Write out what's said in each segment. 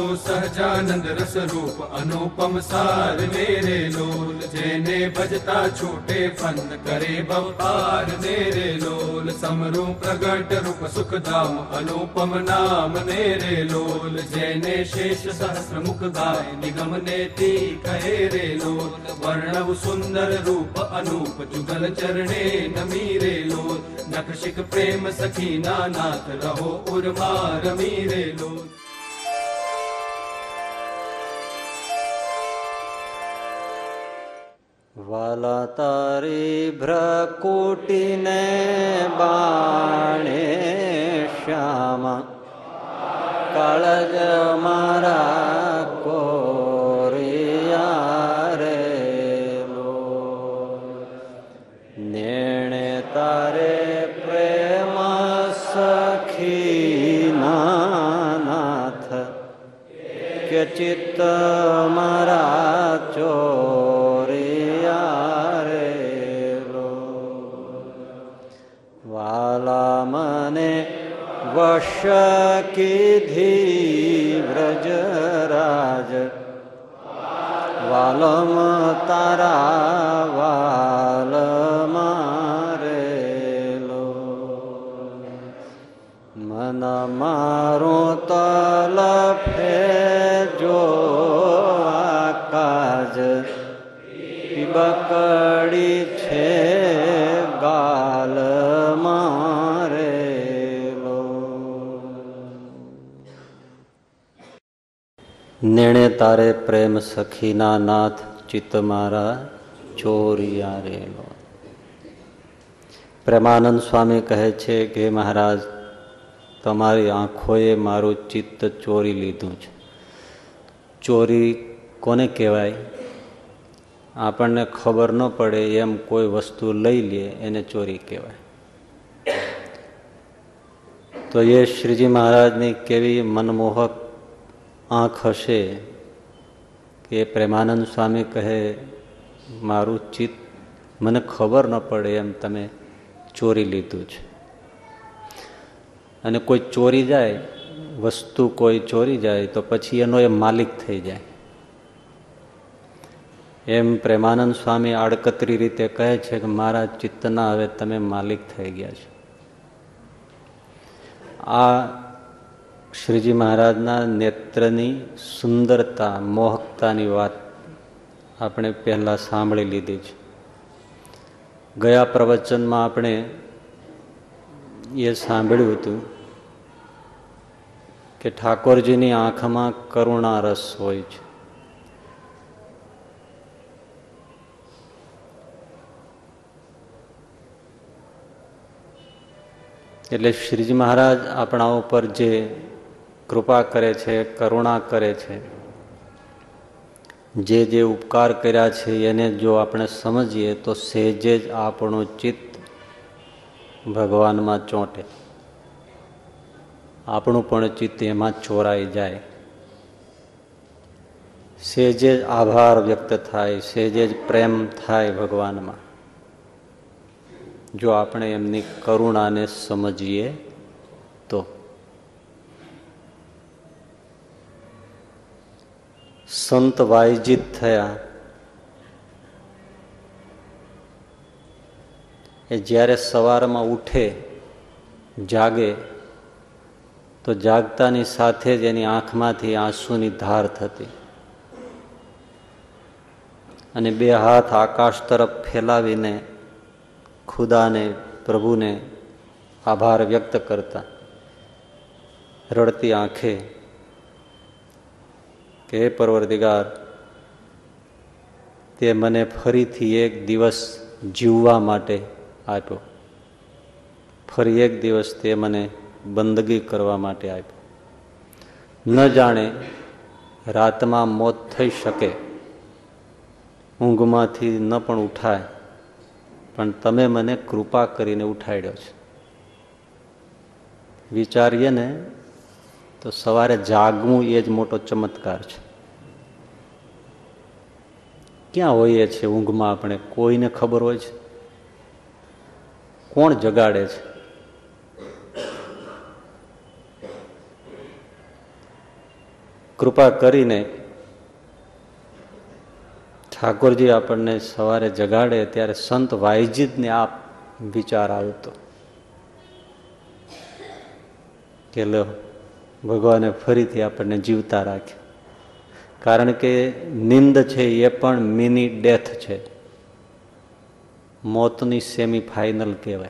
दो सहजानंद रस रूप अनुपम सार मेरे लोल जेने भजता छोटे फन करे बवपार मेरे लोल। समरू प्रगट रूप सुख धाम अनुपम नाम मेरे लोल। जेने शेष सहस्र मुख गाय निगम नेति केरे लोल। वर्णव सुंदर रूप अनूप जुगल चरणे नमीरे लोल। नकशिक प्रेम सखी सखीनाथ रहो उर्मार मीरे लोल। વાલા તારી ભ્રકુટીને બાણે શ્યામા. કાળજ મારા કોરિયા રે નેણે તારે પ્રેમ સખી નાથ કે ચિત્ત મારા ચોરિયા વશ કીધી વ્રજરાજ વાલમ તારા વાલ મારેલો મન મારો તલફે જો કાજ બકડી છે નેણે તારે પ્રેમ સખીના નાથ ચિત્ત મારા ચોરિયા રેલો પ્રેમાનંદ સ્વામી કહે છે કે, મહારાજ, તમારી આંખોએ મારું ચિત્ત ચોરી લીધું છે. ચોરી કોને કહેવાય? આપણને ખબર ન પડે એમ કોઈ વસ્તુ લઈ લે એને ચોરી કહેવાય. તો એ શ્રીજી મહારાજની કેવી મનમોહક આંખ હશે કે પ્રેમાનંદ સ્વામી કહે, મારું ચિત્ત મને ખબર ન પડે એમ તમે ચોરી લીધું છે. અને કોઈ ચોરી જાય, વસ્તુ કોઈ ચોરી જાય, તો પછી એનો એ માલિક થઈ જાય. એમ પ્રેમાનંદ સ્વામી આડકતરી રીતે કહે છે કે, મારા ચિત્તના હવે તમે માલિક થઈ ગયા છો. આ શ્રીજી મહારાજના નેત્રની સુંદરતા, મોહકતાની વાત આપણે પહેલા સાંભળી લીધી છે. ગયા પ્રવચનમાં આપણે એ સાંભળ્યું હતું કે ઠાકોરજીની આંખમાં કરુણા રસ હોય છે. એટલે શ્રીજી મહારાજ આપણા ઉપર જે કૃપા કરે છે, કરુણા કરે છે. જે જે ઉપકાર કર્યા છે, એને જો આપણે સમજીએ તો સહેજે જ આપણું ચિત્ત ભગવાનમાં ચોંટે. આપણું પણ ચિત્ત એમાં ચોરાઈ જાય. સહેજે જ આભાર વ્યક્ત થાય, સહેજે જ પ્રેમ થાય ભગવાનમાં. જો આપણે એમની કરુણાને સમજીએ તો સંત વાયજીત થયા. એ જ્યારે સવારમાં ઉઠે, જાગે, તો જાગતાની સાથે જ એની આંખમાંથી આંસુની ધાર થતી. અને બે હાથ આકાશ તરફ ફેલાવીને ખુદાને, પ્રભુને આભાર વ્યક્ત કરતા. રડતી આંખે કે પરવરદિગાર, તે મને ફરીથી એક દિવસ જીવવા માટે આપ્યો. ફરી એક દિવસ તે મને બંદગી કરવા માટે આપ્યો. ન જાણે રાતમાં મોત થઈ શકે. ઊંઘમાંથી ન પણ ઉઠાય. પણ તમે મને કૃપા કરીને ઉઠાડ્યો છે. વિચારીએ ને તો સવારે જાગવું એ જ મોટો ચમત્કાર છે. ક્યાં હોઈએ છીએ ઊંઘમાં આપણે? કોઈને ખબર હોય છે? કોણ જગાડે છે? કૃપા કરીને ઠાકોરજી આપણને સવારે જગાડે ત્યારે સંત વાયજીતને આ વિચાર આવતો કે લો ભગવાને ફરીથી આપણને જીવતા રાખ્યા. કારણ કે નિંદ છે એ પણ મિની ડેથ છે. મોતની સેમી ફાઇનલ કહેવાય.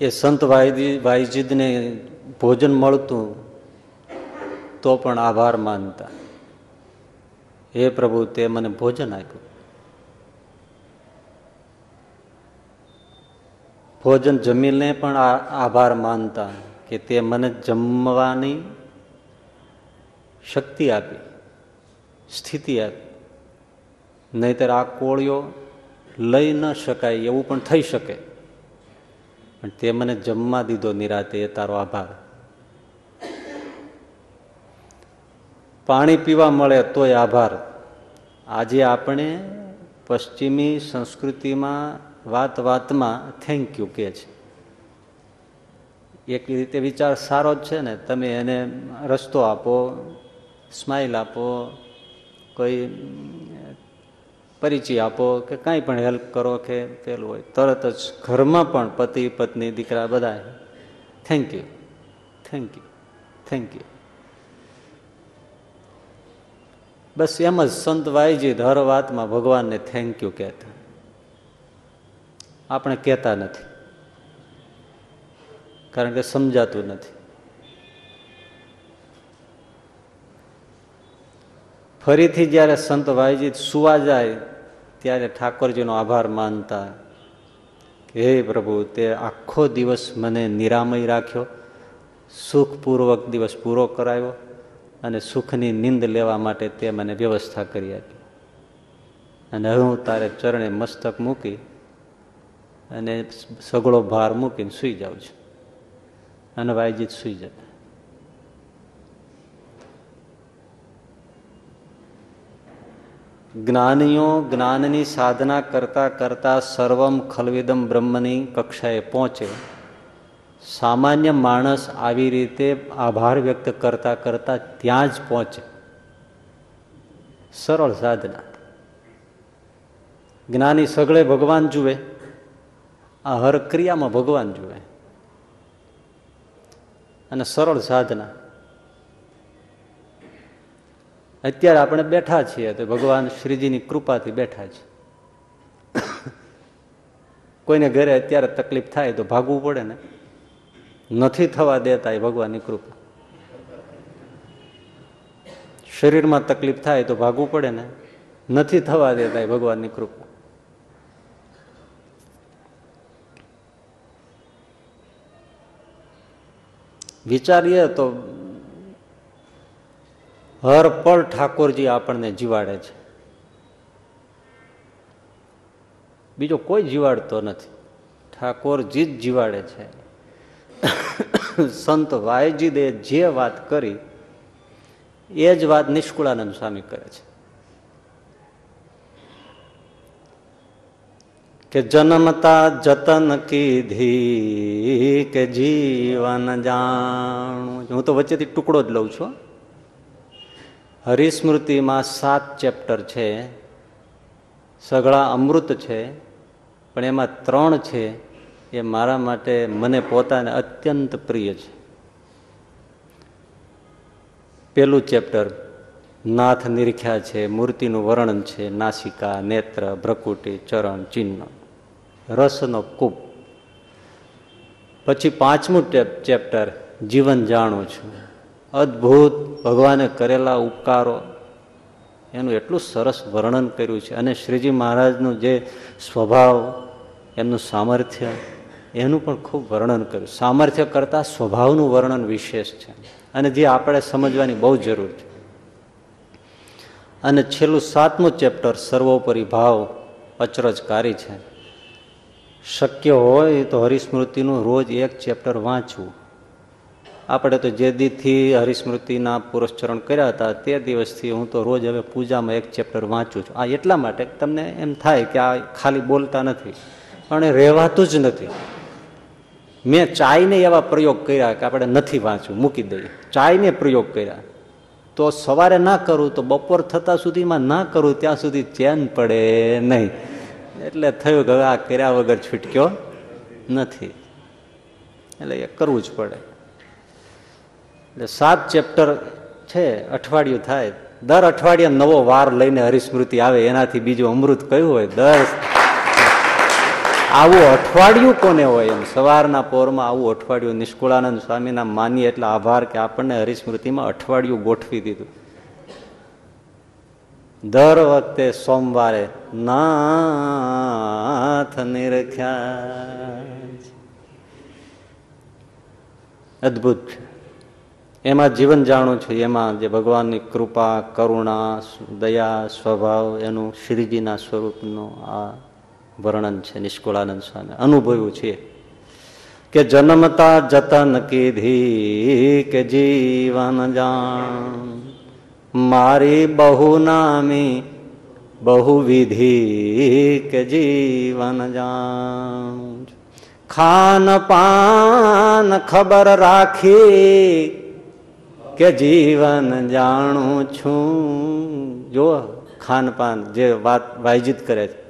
એ સંત વાયજીદને ભોજન મળતું તો પણ આભાર માનતા. હે પ્રભુ, તે મને ભોજન આપ્યું. ભોજન જમીને પણ આભાર માનતા કે તે મને જમવાની શક્તિ આપી, સ્થિતિ આપી. નહીતર આ કોળીઓ લઈ ન શકાય એવું પણ થઈ શકે. પણ તે મને જમવા દીધો નિરાતે એ તારો આભાર. પાણી પીવા મળે તોય આભાર. આજે આપણે પશ્ચિમી સંસ્કૃતિમાં વાત વાતમાં થેન્ક યુ કે છે. એક રીતે વિચાર સારો જ છે ને, તમે એને રસ્તો આપો સ્માઇલ આપો, કોઈ પરિચય આપો કે કાંઈ પણ હેલ્પ કરો કે પેલું હોય. તરત જ ઘરમાં પણ પતિ, પત્ની, દીકરા બધા thank you thank you thank you બસ એમ જ સંત વાયજી હર વાતમાં ભગવાનને થેન્ક યુ કહેતા. આપણે કહેતા નથી. કારણ કે સમજાતું નથી. ફરીથી જ્યારે સંત વાયજી સુવા જાય, ત્યારે ઠાકોરજીનો આભાર માનતા હે પ્રભુ, તે આખો દિવસ મને નિરામય રાખ્યો, સુખપૂર્વક દિવસ પૂરો કરાયો અને સુખની નિંદ લેવા માટે તે મને વ્યવસ્થા કરી આપી. અને હું તારે ચરણે મસ્તક મૂકી અને સગળો ભાર મૂકીને સૂઈ જાઉં છું. અને વાયજીત સૂઈ જતા. જ્ઞાનીઓ જ્ઞાનની સાધના કરતા કરતા સર્વમ ખલવિદમ બ્રહ્મની કક્ષાએ પહોંચે. સામાન્ય માણસ આવી રીતે આભાર વ્યક્ત કરતા કરતા ત્યાં જ પહોંચે. સરળ સાધના. જ્ઞાની સગળે ભગવાન જુએ. આ હર ક્રિયામાં ભગવાન જુએ. અને સરળ સાધના. અત્યારે આપણે બેઠા છીએ તો ભગવાન શ્રીજીની કૃપાથી બેઠા છે. કોઈને ઘરે અત્યારે તકલીફ થાય તો ભાગવું પડે ને? નથી થવા દેતા એ ભગવાનની કૃપા. શરીરમાં તકલીફ થાય તો ભાગવું પડે ને? નથી થવા દેતા એ ભગવાનની કૃપા. વિચારીએ તો હર પળ ઠાકોરજી આપણને જીવાડે છે. બીજો કોઈ જીવાડતો નથી. ઠાકોરજી જ જીવાડે છે. સંત વાયજીદે જે વાત કરી, એ જ વાત નિષ્કુળાનંદ સ્વામી કરે છે. કે જન્મતા જતન કીધી કે જીવન જાણું. હું તો વચ્ચેથી ટુકડો જ લઉં છું. હરિસ્મૃતિમાં સાત ચેપ્ટર છે. સઘળા અમૃત છે. પણ એમાં ત્રણ છે. એ મારા માટે મને પોતાને અત્યંત પ્રિય છે. પેલું ચેપ્ટર, નાથ નિરીખ્યા છે, મૂર્તિનું વર્ણન છે, નાસિકા, નેત્ર, ભ્રકુટી, ચરણ, ચિહ્ન. રસનો કૂપ. પછી પાંચમું ચેપ્ટર, જીવન જાણું છું. અદ્ભુત ભગવાને કરેલા ઉપકારો. એનું એટલું સરસ વર્ણન કર્યું છે. અને શ્રીજી મહારાજનું જે સ્વભાવ, એમનું સામર્થ્ય, એનું પણ ખૂબ વર્ણન કર્યું. સામર્થ્ય કરતાં સ્વભાવનું વર્ણન વિશેષ છે. અને જે આપણે સમજવાની બહુ જરૂર છે. અને છેલ્લું સાતમું ચેપ્ટર, સર્વોપરી ભાવ અચરજકારી છે. શક્ય હોય તો હરિસ્મૃતિનું રોજ એક ચેપ્ટર વાંચવું. આપણે તો જે દીથી હરિસ્મૃતિના પુરસ્ચરણ કર્યા હતા તે દિવસથી હું તો રોજ હવે પૂજામાં એક ચેપ્ટર વાંચું છું. આ એટલા માટે તમને એમ થાય કે આ ખાલી બોલતા નથી, પણ રહેવાતું જ નથી. મેં ચાયને એવા પ્રયોગ કર્યા કે આપણે નથી વાંચવું, મૂકી દઈએ. ચાયને પ્રયોગ કર્યા. તો સવારે ના કરું તો બપોર થતા સુધીમાં ના કરું, ત્યાં સુધી ચેન પડે નહીં. એટલે થયું કે આ કર્યા વગર છૂટક્યો નથી. એટલે એ કરવું જ પડે. એટલે સાત ચેપ્ટર છે, અઠવાડિયું થાય. દર અઠવાડિયે નવો વાર લઈને હરિસ્મૃતિ આવે, એનાથી બીજું અમૃત કયું હોય? દર આવું અઠવાડિયું કોને હોય એમ? સવારના પોરમાં આવું અઠવાડિયું. નિષ્કુળાનંદ સ્વામીના માની એટલે આભાર કે આપણને હરિસ્મૃતિમાં અઠવાડિયું ગોઠવી દીધું. દર વખતે સોમવારે નાથ નિરખ્યા અદભુત. એમાં જીવન જાણું છું. એમાં જે ભગવાનની કૃપા, કરુણા, દયા, સ્વભાવ એનું શ્રીજીના સ્વરૂપનું આ વર્ણન છે, નિષ્કુળાનંદ સ્વામી. અનુભવ્યું છે. કે જન્મતા જતન કીધી કે જીવન જાણ. મારી બહુ નામી કે જીવન જાણ ખાન પાન ખબર રાખી કે જીવન જાણું છું. જો ખાનપાન જે વાત વાયજીત કરે છે.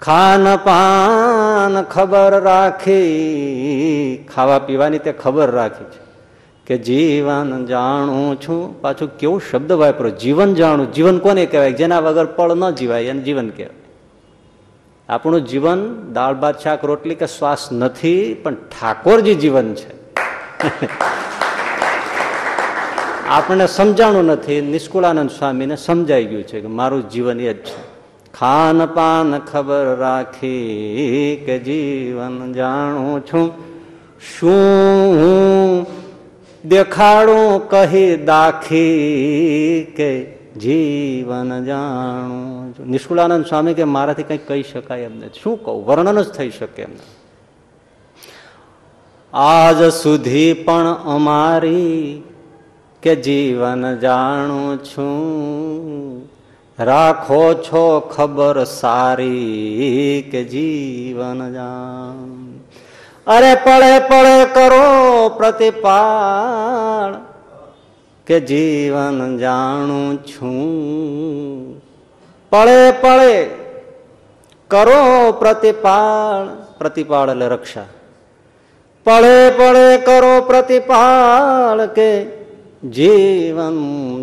ખાન પાન ખબર રાખી, ખાવા પીવાની તે ખબર રાખી છે. કે જીવન જાણું છું. પાછું કેવું શબ્દ વાપરો જીવન જાણું. જીવન કોને કહેવાય? જેના વગર પળ ન જીવાય, એને જીવન કહેવાય. આપણું જીવન દાળ, ભાત, શાક, રોટલી કે શ્વાસ નથી, પણ ઠાકોરજી જીવન છે. આપણને સમજાણું નથી. નિષ્કુળાનંદ સ્વામીને સમજાઈ ગયું છે કે મારું જીવન એ જ છે. ખાન પાન ખબર રાખી કે જીવન જાણું છું. શું દેખાડું કહી દાખી કે જીવન જાણું નિષ્કુળાનંદ સ્વામી કે મારાથી કંઈ કહી શકાય એમ નથી શું કહું? વર્ણન જ થઈ શકે એમ આજ સુધી પણ અમારી કે જીવન જાણું છું. રાખો છો ખબર સારી કે જીવન જાણ અરે પડે પડે કરો પ્રતિપાળ કે જીવન જાણું છું. પડે પડે કરો પ્રતિપાળ પ્રતિપાળ એટલે રક્ષા. પડે પડે કરો પ્રતિપાળ કે જીવન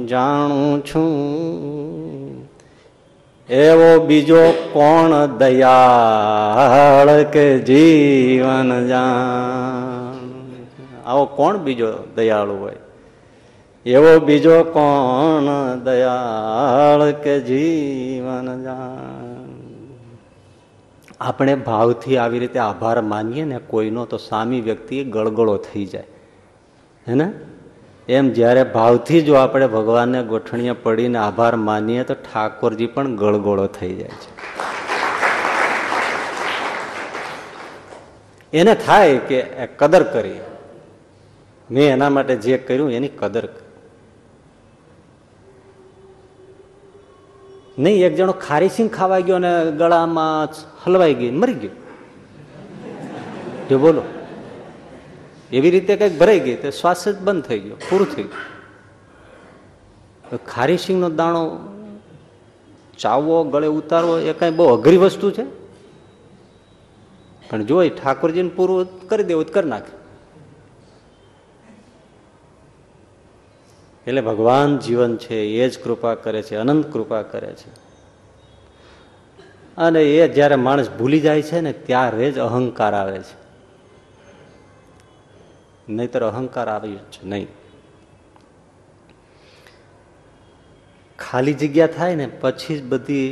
જાણું છું. એવો બીજો કોણ દયાળ કે જીવન જાણ? આવો કોણ બીજો દયાળુ હોય? એવો બીજો કોણ દયાળ કે જીવન જાણ? આપણે ભાવથી આવી રીતે આભાર માનીએ ને કોઈનો તો સામી વ્યક્તિ ગળગળો થઈ જાય. હે ને? એમ જ્યારે ભાવથી જો આપણે ભગવાનને ગોઠણીએ પડીને આભાર માનીએ, તો ઠાકોરજી પણ ગળગોળો થઈ જાય છે. એને થાય કે કદર કરી. મેં એના માટે જે કર્યું, એની કદર નહીં, એક જણો ખારી સિંગ ખાવા ગયો ને ગળામાં હલવાઈ ગઈ મરી ગયો. જો બોલો. એવી રીતે કંઈક ભરાઈ ગઈ તો શ્વાસ જ બંધ થઈ ગયો, પૂરું થઈ ગયું. ખારી સિંગનો દાણો ચાવવો ગળે ઉતારવો, એ કઈ બહુ અઘરી વસ્તુ છે? પણ જોઈ ઠાકોરજીને પૂરું કરી દેવું કરી નાખે. એટલે ભગવાન જીવન છે, એ જ કૃપા કરે છે, અનંત કૃપા કરે છે. અને એ જ્યારે માણસ ભૂલી જાય છે ને, ત્યારે જ અહંકાર આવે છે. નહીતર અહંકાર આવ્યું જ નહીં. ખાલી જગ્યા થાય ને પછી જ બધી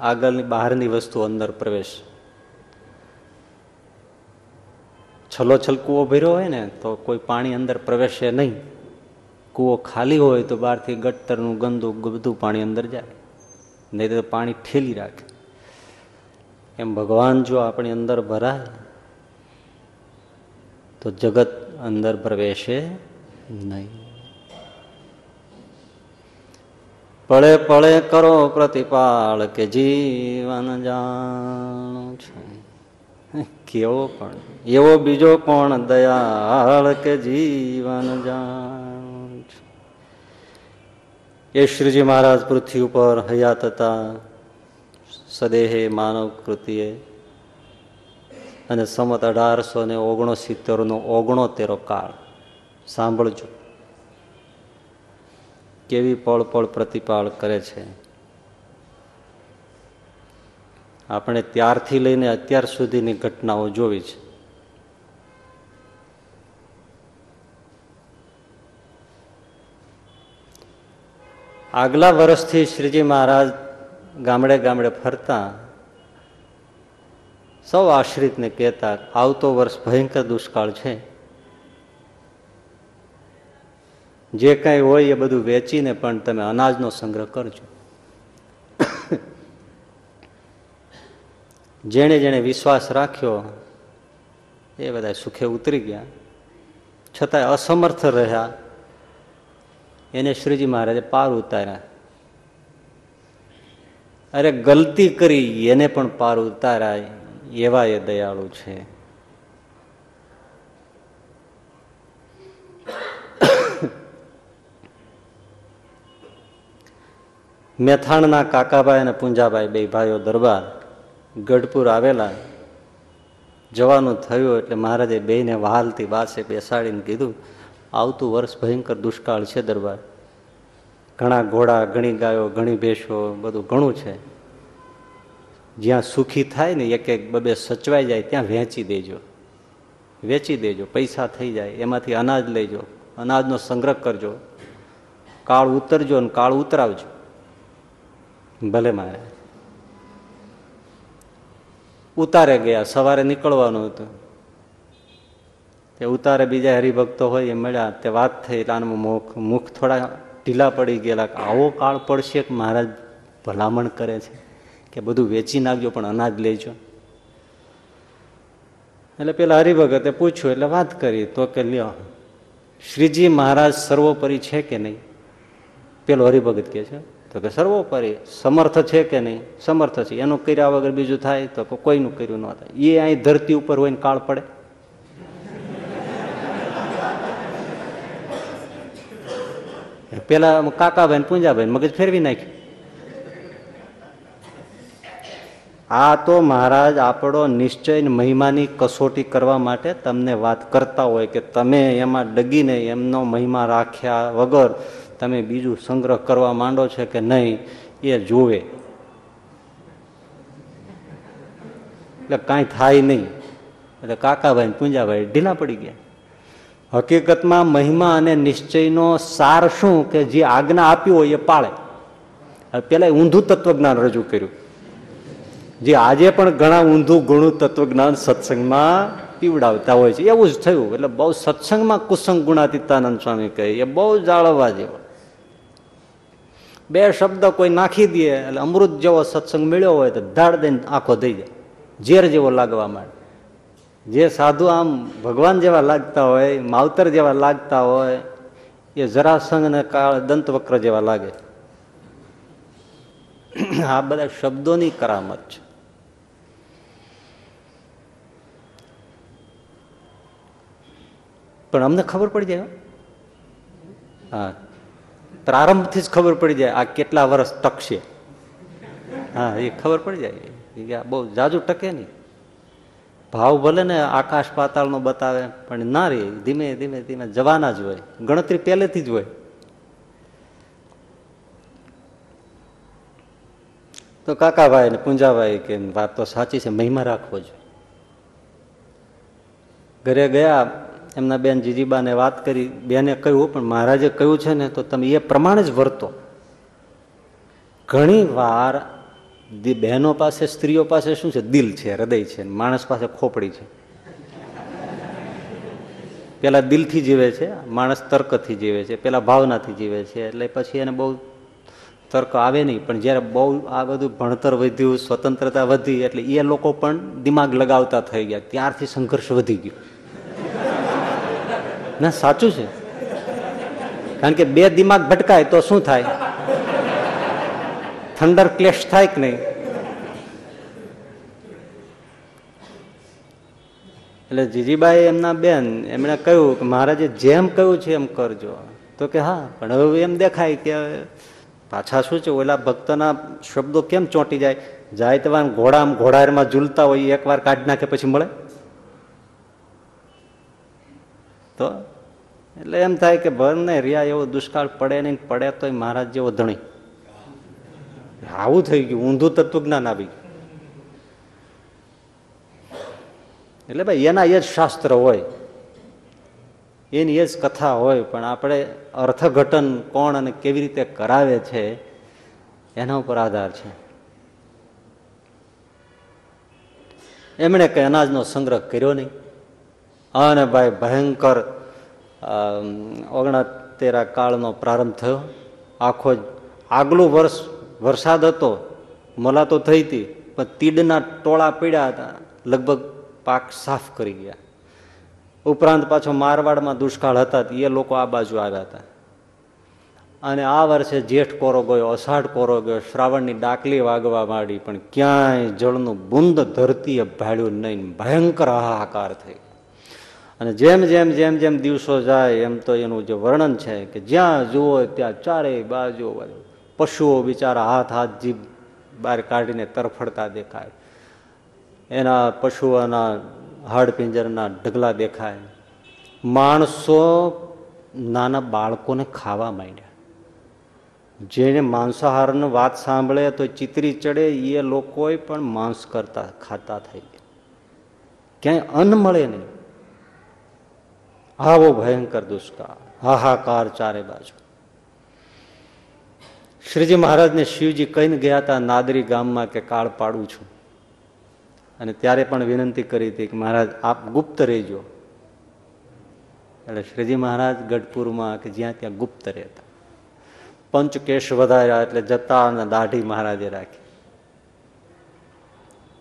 આગળની બહારની વસ્તુ અંદર પ્રવેશ. છલોછલ કૂવો ભર્યો હોય ને તો કોઈ પાણી અંદર પ્રવેશે નહીં. કૂવો ખાલી હોય તો બહારથી ગટ્ટરનું ગંદુ બધું પાણી અંદર જાય. નહીં તો પાણી ઠેલી રાખે. એમ ભગવાન જો આપણી અંદર ભરાય, તો જગત અંદર પ્રવેશે નહીં પળે પળે કરો પ્રતિપાળ કે જીવન જાણું છે કેવો પણ એવો બીજો કોણ દયાળ કે જીવન જાણ એ શ્રીજી મહારાજ પૃથ્વી ઉપર હયાત હતા સદેહે માનવ કૃતિએ અને સમત અઢારસો ને ઓગણસિત્તેરનો ઓગણોતેરો કાળ. સાંભળજો. કેવી પળ પળ પ્રતિપાળ કરે છે. આપણે ત્યારથી લઈને અત્યાર સુધીની ઘટનાઓ જોવી છે. આગલા વર્ષથી શ્રીજી મહારાજ ગામડે ગામડે ફરતા સૌ આશ્રિતને કહેતા આવતો વર્ષ ભયંકર દુષ્કાળ છે. જે કાંઈ હોય એ બધું વેચીને પણ તમે અનાજનો સંગ્રહ કરજો. જેણે જેણે વિશ્વાસ રાખ્યો, એ બધા સુખે ઉતરી ગયા. છતાંય અસમર્થ રહ્યા. એને શ્રીજી મહારાજે પાર ઉતાર્યા. અરે ગલતી કરી એને પણ પાર ઉતારાય. એવા એ દયાળુ છે. મેથાણના કાકાભાઈ અને પુંજાભાઈ બે ભાઈઓ દરબાર ગઢપુર આવેલા. જવાનું થયું એટલે મહારાજે બેને વહાલથી બાસે બેસાડીને કીધું, આવતું વર્ષ ભયંકર દુષ્કાળ છે દરબાર. ઘણા ઘોડા, ઘણી ગાયો, ઘણી ભેંસો, બધું ઘણું છે. જ્યાં સુખી થાય ને એક એક બબે સચવાઈ જાય, ત્યાં વેચી દેજો. વેચી દેજો, પૈસા થઈ જાય, એમાંથી અનાજ લેજો, અનાજનો સંગ્રહ કરજો. કાળ ઉતરજો અને કાળ ઉતરાવજો. ભલે મારે. ઉતારે ગયા, સવારે નીકળવાનું હતું. તે ઉતારે બીજા હરિભક્તો હોય, એ મળ્યા, તે વાત થઈ આનું મુખ મુખ થોડા ઢીલા પડી ગયેલા આવો કાળ પડશે કે મહારાજ ભલામણ કરે છે? કે બધું વેચી નાખજો, પણ અનાજ લેજો. એટલે પેલા હરિભગતે પૂછ્યું, એટલે વાત કરી, તો કે લ્યો, શ્રીજી મહારાજ સર્વોપરી છે કે નહીં? પેલો હરિભગત કે છે, તો કે સર્વોપરી, સમર્થ છે કે નહીં? સમર્થ છે. એનું કર્યા વગર બીજું થાય તો કોઈનું કર્યું ન થાય. એ અહીં ધરતી ઉપર હોય ને કાળ પડે. પેલા કાકાભાઈ પૂંજાભાઈ મગજ ફેરવી નાખ્યું. આ તો મહારાજ આપણો નિશ્ચય મહિમાની કસોટી કરવા માટે તમને વાત કરતા હોય કે તમે એમાં ડગીને એમનો મહિમા રાખ્યા વગર તમે બીજું સંગ્રહ કરવા માંડો છે કે નહીં, એ જોવે. એટલે કાંઈ થાય નહીં. એટલે કાકાભાઈ પૂંજાભાઈ ઢીલા પડી ગયા. હકીકતમાં મહિમા અને નિશ્ચયનો સાર શું કે જે આજ્ઞા આપી હોય એ પાળે. પેલા ઊંધું તત્વજ્ઞાન રજૂ કર્યું. જે આજે પણ ઘણા ઊંધું ઘણું તત્વજ્ઞાન સત્સંગમાં પીવડાવતા હોય છે. એવું જ થયું. એટલે બહુ સત્સંગમાં કુસંગ ગુણાતીતાનંદ સ્વામી કહે, એ બહુ જાળવવા જેવો. બે શબ્દ કોઈ નાખી દે, એટલે અમૃત જેવો સત્સંગ મળ્યો હોય તો ધાડ દઈને આંખો થઈ જાય. ઝેર જેવો લાગવા માંડે. જે સાધુ આમ ભગવાન જેવા લાગતા હોય, માવતર જેવા લાગતા હોય, એ જરાસંગ અને કાળ દંતવક્ર જેવા લાગે. આ બધા શબ્દોની કરામત છે. પણ અમને ખબર પડી જાય હા. પ્રારંભથી જ ખબર પડી જાય આ કેટલા વર્ષ ટકશે. હા, એ ખબર પડી જાય. બહુ જાજુ ટકે નહીં. ભાવ ભલે ને આકાશ પાતાળનો બતાવે, પણ ના રે. ધીમે ધીમે ધીમે જવાના જ હોય. ગણતરી પહેલેથી જ હોય. તો કાકાભાઈ ને પૂંજાભાઈ કે વાત તો સાચી છે, મહિમા રાખવો જોઈએ. ઘરે ગયા એમના બેન જીજીબાને વાત કરી, બેને કહ્યું, પણ મહારાજે કહ્યું છે ને, તો તમે એ પ્રમાણે જ વર્તો. ઘણી વાર બહેનો પાસે, સ્ત્રીઓ પાસે શું છે, દિલ છે, હૃદય છે માણસ પાસે ખોપડી છે. પેલા દિલથી જીવે છે, માણસ તર્કથી જીવે છે, પેલા ભાવનાથી જીવે છે, એટલે પછી એને બહુ તર્ક આવે નહીં. પણ જ્યારે બહુ આ બધું ભણતર વધ્યું, સ્વતંત્રતા વધી, એટલે એ લોકો પણ દિમાગ લગાવતા થઈ ગયા. ત્યારથી સંઘર્ષ વધી ગયો. ના, સાચું છે. કારણ કે બે દિમાગ ભટકાય તો શું થાય? થંડર ક્લેશ થાય કે નહીં? એટલે જીજીબાઈ એમના બેન, એમણે કહ્યું કે મહારાજે જેમ કહ્યું છે એમ કરજો. તો કે, હા, પણ હવે એમ દેખાય કે પાછા શું છે? ઓલા ભક્તના શબ્દો કેમ ચોંટી જાય? જાય તેવા ઘોડા ઘોડારમાં ઝૂલતા હોય એકવાર કાઢી નાખે પછી મળે? તો એટલે એમ થાય કે ભર ને રિયા એવો દુષ્કાળ પડે નહીં, પડે તો મહારાજ જેવો ધણી. આવું થઈ ગયું, ઊંધું તત્વજ્ઞાન આવી ગયું. એટલે ભાઈ, એના એ જ શાસ્ત્ર હોય, એની એ જ કથા હોય, પણ આપણે અર્થઘટન કોણ અને કેવી રીતે કરાવે છે, એના ઉપર આધાર છે. એમણે કંઈ અનાજનો સંગ્રહ કર્યો નહીં. અને ભાઈ ભયંકર ઓગણતેરા કાળનો પ્રારંભ થયો. આખો આગલું વર્ષ વરસાદ હતો, મલા તો થઈ હતી, પણ તીડના ટોળા પીડ્યા હતા, લગભગ પાક સાફ કરી ગયા. ઉપરાંત પાછો મારવાડમાં દુષ્કાળ હતા એ લોકો આ બાજુ આવ્યા હતા. અને આ વર્ષે જેઠ કોરો ગયો, અષાઢ કોરો ગયો, શ્રાવણની ડાકલી વાગવા માંડી, પણ ક્યાંય જળનું બુંદ ધરતીએ ભાડ્યું નહીં, ભયંકર હાહાકાર થઈ. અને જેમ જેમ જેમ જેમ દિવસો જાય, એમ તો એનું જે વર્ણન છે કે જ્યાં જુઓ ત્યાં ચારે બાજુ પશુઓ બિચારા હાથ હાથ જીભ બહાર કાઢીને તરફડતા દેખાય. એના પશુઓના હાડપિંજરના ઢગલા દેખાય. માણસો નાના બાળકોને ખાવા માંડ્યા. જેને માંસાહારની વાત સાંભળે તો ચિતરી ચડે, એ લોકોએ પણ માંસ કરતા ખાતા થઈ ગયા. ક્યાંય અન્ન મળે નહીં. આવો ભયંકર દુષ્કાળ, હાહાકાર ચારે બાજુ. શ્રીજી મહારાજને શિવજી કહીને ગયા હતા, નાદરી ગામમાં કે કાળ પાડું છું. અને ત્યારે પણ વિનંતી કરી હતી કે, મહારાજ, આપ ગુપ્ત રહેજો. એટલે શ્રીજી મહારાજ ગઢપુરમાં કે જ્યાં ત્યાં ગુપ્ત રહેતા. પંચકેશ વધાર્યા એટલે જતા અને દાઢી મહારાજે રાખી.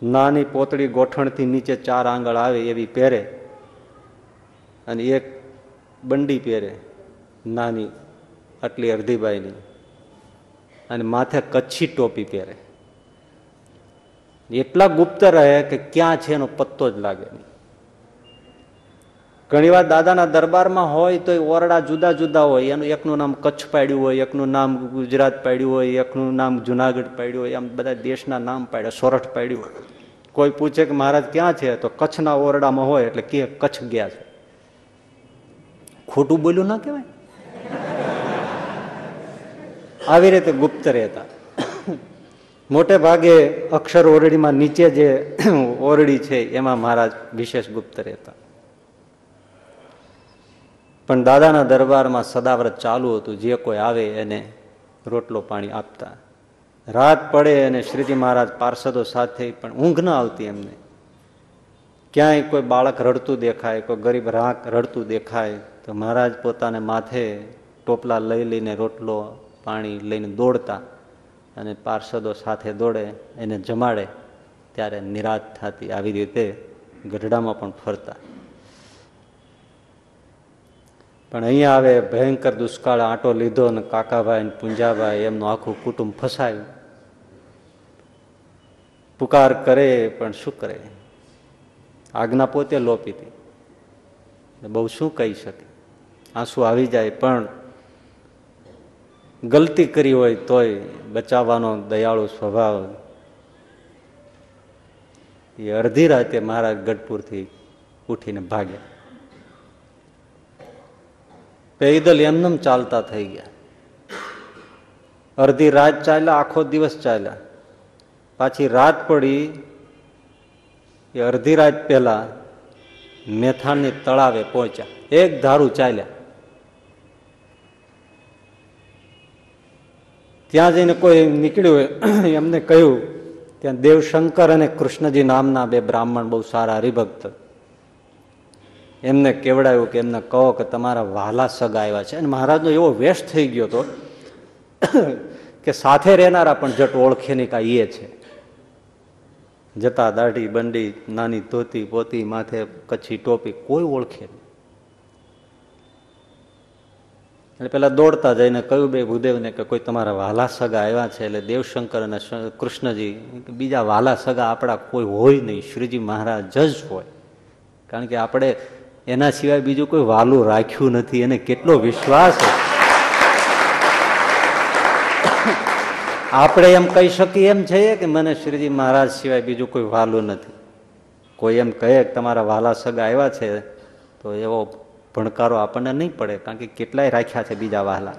નાની પોતળી ગોઠણથી નીચે ચાર આંગળ આવે એવી પહેરે. અને એક બંડી પહેરે, નાની, આટલી અડધીબાઈની અને માથે કચ્છી ટોપી પહેરે. એટલા ગુપ્ત રહે કે ક્યાં છે એનો પત્તો જ લાગે નહીં. ઘણી વાર દાદાના દરબારમાં હોય તો ઓરડા જુદા જુદા હોય. એનું એકનું નામ કચ્છ પાડ્યું હોય, એકનું નામ ગુજરાત પાડ્યું હોય, એકનું નામ જુનાગઢ પાડ્યું હોય એમ બધા દેશના નામ પાડ્યા, સોરઠ પાડ્યું હોય. કોઈ પૂછે કે મહારાજ ક્યાં છે? તો કચ્છના ઓરડામાં હોય એટલે કે કચ્છ ગયા છે. ખોટું બોલ્યું ના કહેવાય? આવી રીતે ગુપ્ત રહેતા. મોટે ભાગે અક્ષર ઓરડીમાં નીચે જે ઓરડી છે, એમાં મહારાજ વિશેષ ગુપ્ત રહેતા. પણ દાદાના દરબારમાં સદાવ્રત ચાલુ હતું, જે કોઈ આવે એને રોટલો પાણી આપતા. રાત પડે અને શ્રીજી મહારાજ પાર્ષદો સાથે પણ ઊંઘ ના આવતી એમને. ક્યાંય કોઈ બાળક રડતું દેખાય, કોઈ ગરીબ રાક રડતું દેખાય, તો મહારાજ પોતાને માથે ટોપલા લઈ લઈને રોટલો પાણી લઈને દોડતા અને પાર્ષદો સાથે દોડે, એને જમાડે, ત્યારે નિરાશ થતી આવી રીતે ગઢડામાં પણ ફરતા. પણ અહીંયા આવે ભયંકર દુષ્કાળ, આંટો લીધો ને કાકાભાઈ ને પુંજાભાઈ, એમનું આખું કુટુંબ ફસાયું. પુકાર કરે પણ શું કરે? આજ્ઞા પોતે લોપી હતી. બહુ શું કહી શકે? આંસુ આવી જાય, પણ ગલતી કરી હોય તોય બચાવવાનો દયાળુ સ્વભાવ એ અડધી રાતે મહારાજ ગઢપુરથી ઉઠીને ભાગ્યા પૈદલ એમનેમ ચાલતા થઈ ગયા. અડધી રાત ચાલ્યા, આખો દિવસ ચાલ્યા. પાછી રાત પડી એ અડધી રાત પહેલા મેથાણની તળાવે પહોંચ્યા. એક ધારું ચાલ્યા. ત્યાં જઈને કોઈ નીકળ્યું એમને કહ્યું, ત્યાં દેવશંકર અને કૃષ્ણજી નામના બે બ્રાહ્મણ બહુ સારા હરિભક્ત. એમને કેવડાયું કે, એમને કહો કે તમારા વહાલા સગા આવ્યા છે. અને મહારાજનો એવો વેશ થઈ ગયો હતો કે સાથે રહેનારા પણ જટ ઓળખે નહીં કાંઈ એ છે. જતા દાઢી, બંડી, નાની ધોતી, પોતી, માથે કચ્છી ટોપી, કોઈ ઓળખે નહીં. એટલે પેલા દોડતા જઈને કહ્યું બે ભૂદેવને કે કોઈ તમારા વાલા સગા આવ્યા છે, એટલે દેવશંકર અને કૃષ્ણજી, બીજા વાલા સગા આપણા કોઈ હોય નહીં, શ્રીજી મહારાજ જ હોય. કારણ કે આપણે એના સિવાય બીજું કોઈ વાલું રાખ્યું નથી, એને કેટલો વિશ્વાસ આપણે એમ કહી શકીએ એમ છે કે મને શ્રીજી મહારાજ સિવાય બીજું કોઈ વાલું નથી. કોઈ એમ કહે કે તમારા વાલા સગા આવ્યા છે, તો એવો ભણકારો આપણને નહીં પડે, કારણ કે કેટલાય રાખ્યા છે બીજા વાલા.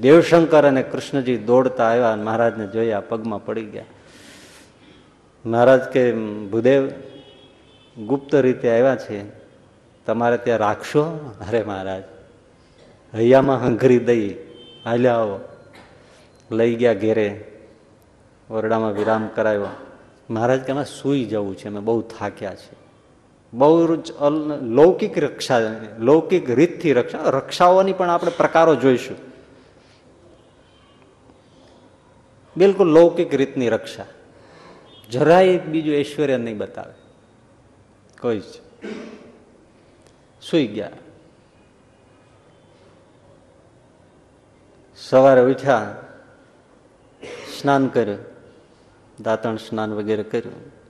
દેવશંકર અને કૃષ્ણજી દોડતા આવ્યા મહારાજને જોયા, પગમાં પડી ગયા. મહારાજ કે, ભૂદેવ, ગુપ્ત રીતે આવ્યા છે. તમારે ત્યાં રાખશો? અરે મહારાજ, હૈયામાં હંઘરી દઈ, હાલ્યા આવો. લઈ ગયા ઘેરે ઓરડામાં વિરામ કરાવ્યો મહારાજ કે એમાં સૂઈ જવું છે, અમે બહુ થાક્યા છે. બહુ લૌકિક રક્ષા, લૌકિક રીતથી રક્ષા, રક્ષાઓની પણ આપણે પ્રકારો જોઈશું. બિલકુલ લૌકિક રીતની રક્ષા. જરાય બીજું ઐશ્વર્ય નહીં બતાવે. કોઈ જ. સુઈ ગયા. સવારે ઉઠ્યા સ્નાન કર્યું દાંતણ સ્નાન વગેરે કર્યું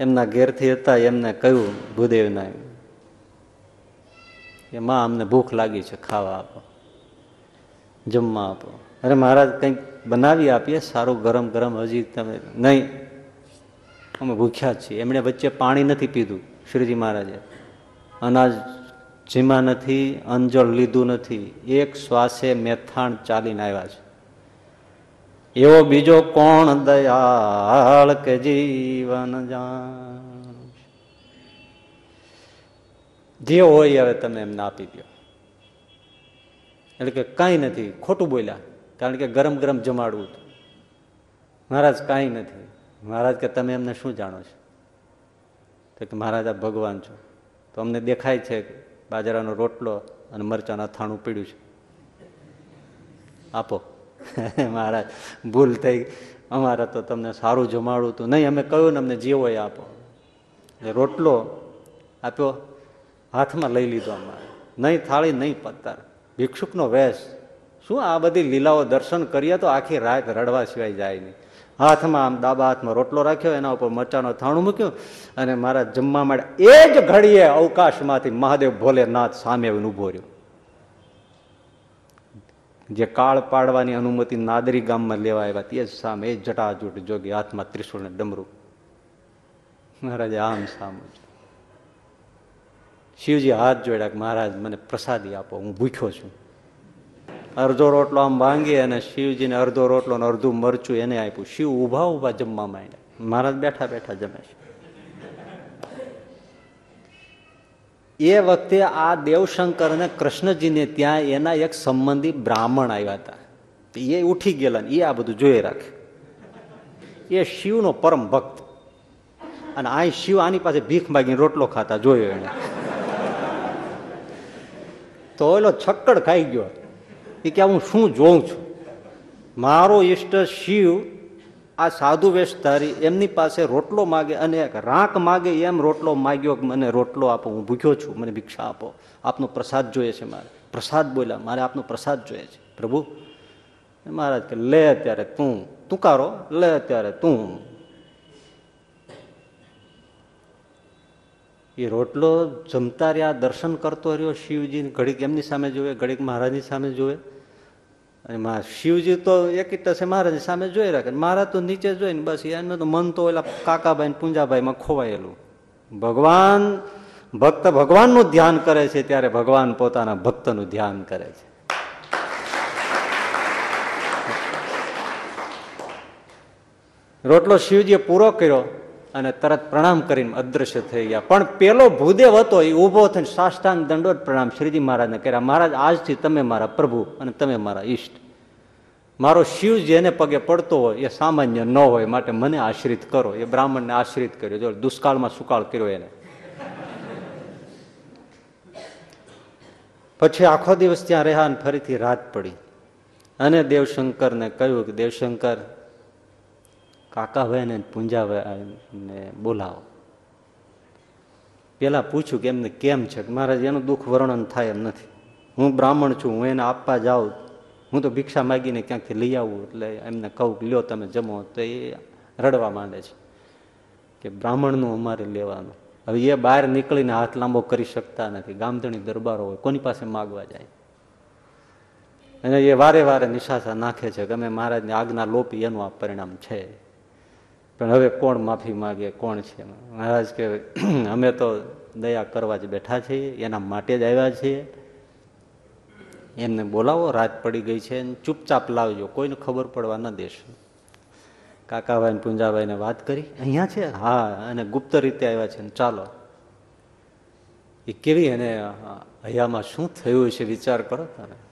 એમના ઘેરથી હતા, એમને કહ્યું, ભૂદેવના કે માં અમને ભૂખ લાગી છે, ખાવા આપો, જમવા આપો. અરે મહારાજ, કંઈક બનાવી આપીએ, સારું ગરમ ગરમ, હજી તમે નહીં. અમે ભૂખ્યા છીએ. એમણે વચ્ચે પાણી નથી પીધું, શ્રીજી મહારાજે. અનાજ જીમા નથી, અંજળ લીધું નથી. એક શ્વાસે મેથાણ ચાલીને આવ્યા છે. એવો બીજો કોણ દયાળ કે જીવન જાણ? જે હોય હવે તમે એમને આપી દો એટલે કે કાંઈ નથી, ખોટું બોલ્યા. કારણ કે ગરમ ગરમ જમાડવું મહારાજ, કાંઈ નથી. મહારાજ કે તમે એમને શું જાણો છો? તો કે મહારાજ આ ભગવાન છો. તો અમને દેખાય છે બાજરાનો રોટલો અને મરચાના થાણું પીડ્યું છે. આપો. મહારાજ, ભૂલ થઈ. અમારે તો તમને સારું જમાડું હતું નહીં, અમે કહ્યું ને અમને જીવો એ આપો રોટલો આપ્યો, હાથમાં લઈ લીધો અમારે. નહીં થાળી, નહીં પત્તર ભિક્ષુકનો વેશ. શું આ બધી લીલાઓ દર્શન કરીએ તો આખી રાત રડવા સિવાય જાય નહીં. હાથમાં આમ દાબા હાથમાં રોટલો રાખ્યો, એના ઉપર મરચાનો થાણું મૂક્યું અને મારા જમવા માટે એ જ ઘડીએ અવકાશમાંથી મહાદેવ ભોલેનાથ સામે ઊભો રહ્યો. જે કાળ પાડવાની અનુમતિ નાદરી ગામમાં લેવા આવ્યા તે જ સામે એ જટાજૂટ જોગી હાથમાં ત્રિશુળ ને ડમરું. મહારાજે આમ સામ શિવજી હાથ જોડ્યા કે મહારાજ, મને પ્રસાદી આપો, હું ભૂખ્યો છું. અડધો રોટલો આમ ભાંગી અને શિવજીને અડધો રોટલો ને અડધું મરચું એને આપ્યું. શિવ ઊભા ઊભા જમવા માંડ્યા. મહારાજ બેઠા બેઠા જમે છે. એ વખતે આ દેવશંકર અને કૃષ્ણજીને ત્યાં એના એક સંબંધી બ્રાહ્મણ આવ્યા હતા. એ ઉઠી ગયેલા એ આ બધું જોઈ રાખે. એ શિવનો પરમ ભક્ત. અને આ શિવ આની પાસે ભીખ માગીને રોટલો ખાતા જોયો એને. તો એલો છક્કડ ખાઈ ગયો. એ કે હું શું જોઉં છું? મારો ઈષ્ટ શિવ આ સાધુ વેશધારી એમની પાસે રોટલો માગે અને રાંક માગે, એમ રોટલો માગ્યો મને રોટલો આપો, હું ભૂખ્યો છું, મને ભિક્ષા આપો. આપનો પ્રસાદ જોઈએ છે મારે. પ્રસાદ બોલ્યા, મારે આપનો પ્રસાદ જોઈએ છે. પ્રભુ મહારાજ કે, લે અત્યારે તું તુકારો લે અત્યારે તું. એ રોટલો જમતા રહ્યા, દર્શન કરતો રહ્યો શિવજી ઘડીક એમની સામે જોવે, ઘડીક મહારાજની સામે જોવે. અને શિવજી તો એક ટસે મહારાજ સામે જોઈ રાખે. મહારાજ તો નીચે જોઈને બસ એનું તો મન તો ઓલા કાકાભાઈ ને પૂંજાભાઈમાં ખોવાયેલું. ભગવાન, ભક્ત ભગવાનનું ધ્યાન કરે છે ત્યારે ભગવાન પોતાના ભક્તનું ધ્યાન કરે છે. રોટલો શિવજીએ પૂરો કર્યો. અને તરત પ્રણામ કરીને અદ્રશ્ય થઈ ગયા. પણ પેલો ભૂદેવ હતો, એ ઊભો થઈને સાષ્ટાંગ દંડોત પ્રણામ. શ્રીજી મહારાજને કર્યા, મહારાજ, આજથી તમે મારા પ્રભુ અને તમે મારા ઈષ્ટ. મારો શિવ જેને પગે પડતો હોય, એ સામાન્ય ન હોય માટે મને આશ્રિત કરો. એ બ્રાહ્મણને આશ્રિત કર્યો. જો દુષ્કાળમાં સુકાળ કર્યો એને. પછી આખો દિવસ ત્યાં રહ્યા અને ફરીથી રાત પડી. અને દેવશંકરને કહ્યું કે, દેવશંકર કાકાભાઈ ને પૂંજાભાઈ ને બોલાવો. પેલા પૂછ્યું કે એમને કેમ છે? મહારાજ, એનું દુઃખ વર્ણન થાય એમ નથી. હું બ્રાહ્મણ છું, હું એને આપવા જાઉં. હું તો ભિક્ષા માગીને ક્યાંકથી લઈ આવું, એટલે એમને કહું લ્યો તમે જમો. તો એ રડવા માંડે છે કે બ્રાહ્મણનું અમારે લેવાનું. હવે એ બહાર નીકળીને હાથ લાંબો કરી શકતા નથી. ગામધણી દરબારો હોય, કોની પાસે માગવા જાય? અને એ વારે વારે નિશાસા નાખે છે કે અમે મહારાજની આજ્ઞા લોપી, એનું આ પરિણામ છે. પણ હવે કોણ માફી માગે કોણ છે? મહારાજ કે અમે તો દયા કરવા જ બેઠા છીએ એના માટે જ આવ્યા છીએ. એમને બોલાવો રાત પડી ગઈ છે ચૂપચાપ લાવજો કોઈને ખબર પડવા ન દેશો. કાકાભાઈ ને પુંજાભાઈને વાત કરી. અહીંયા છે? હા અને ગુપ્ત રીતે આવ્યા છે ચાલો. એ કેવી એને હૈયામાં શું થયું છે વિચાર કરો તારે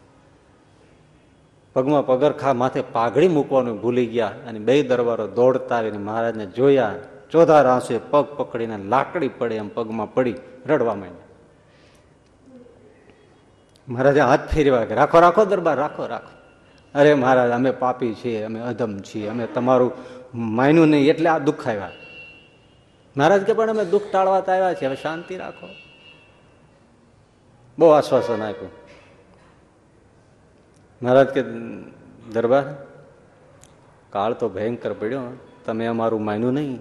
પગમાં પગરખા માથે પાઘડી મૂકવાનું ભૂલી ગયા અને બે દરબારો દોડતા આવીને મહારાજને જોયા. ચોધા રાંસે પગ પકડીને લાકડી પડે એમ પગમાં પડી રડવા માંડ્યા. મહારાજે હાથ ફેરવા કે, રાખો રાખો દરબાર, રાખો રાખો. અરે મહારાજ, અમે પાપી છીએ, અમે અધમ છીએ, અમે તમારું માન્યું નહીં એટલે આ દુઃખ આવ્યા. મહારાજ કે, પણ અમે દુઃખ ટાળવા આવ્યા છીએ, હવે શાંતિ રાખો. બહુ આશ્વાસન આપ્યું. મહારાજ કે, દરબાર, કાળ તો ભયંકર પડ્યો, તમે અમારું માન્યું નહીં.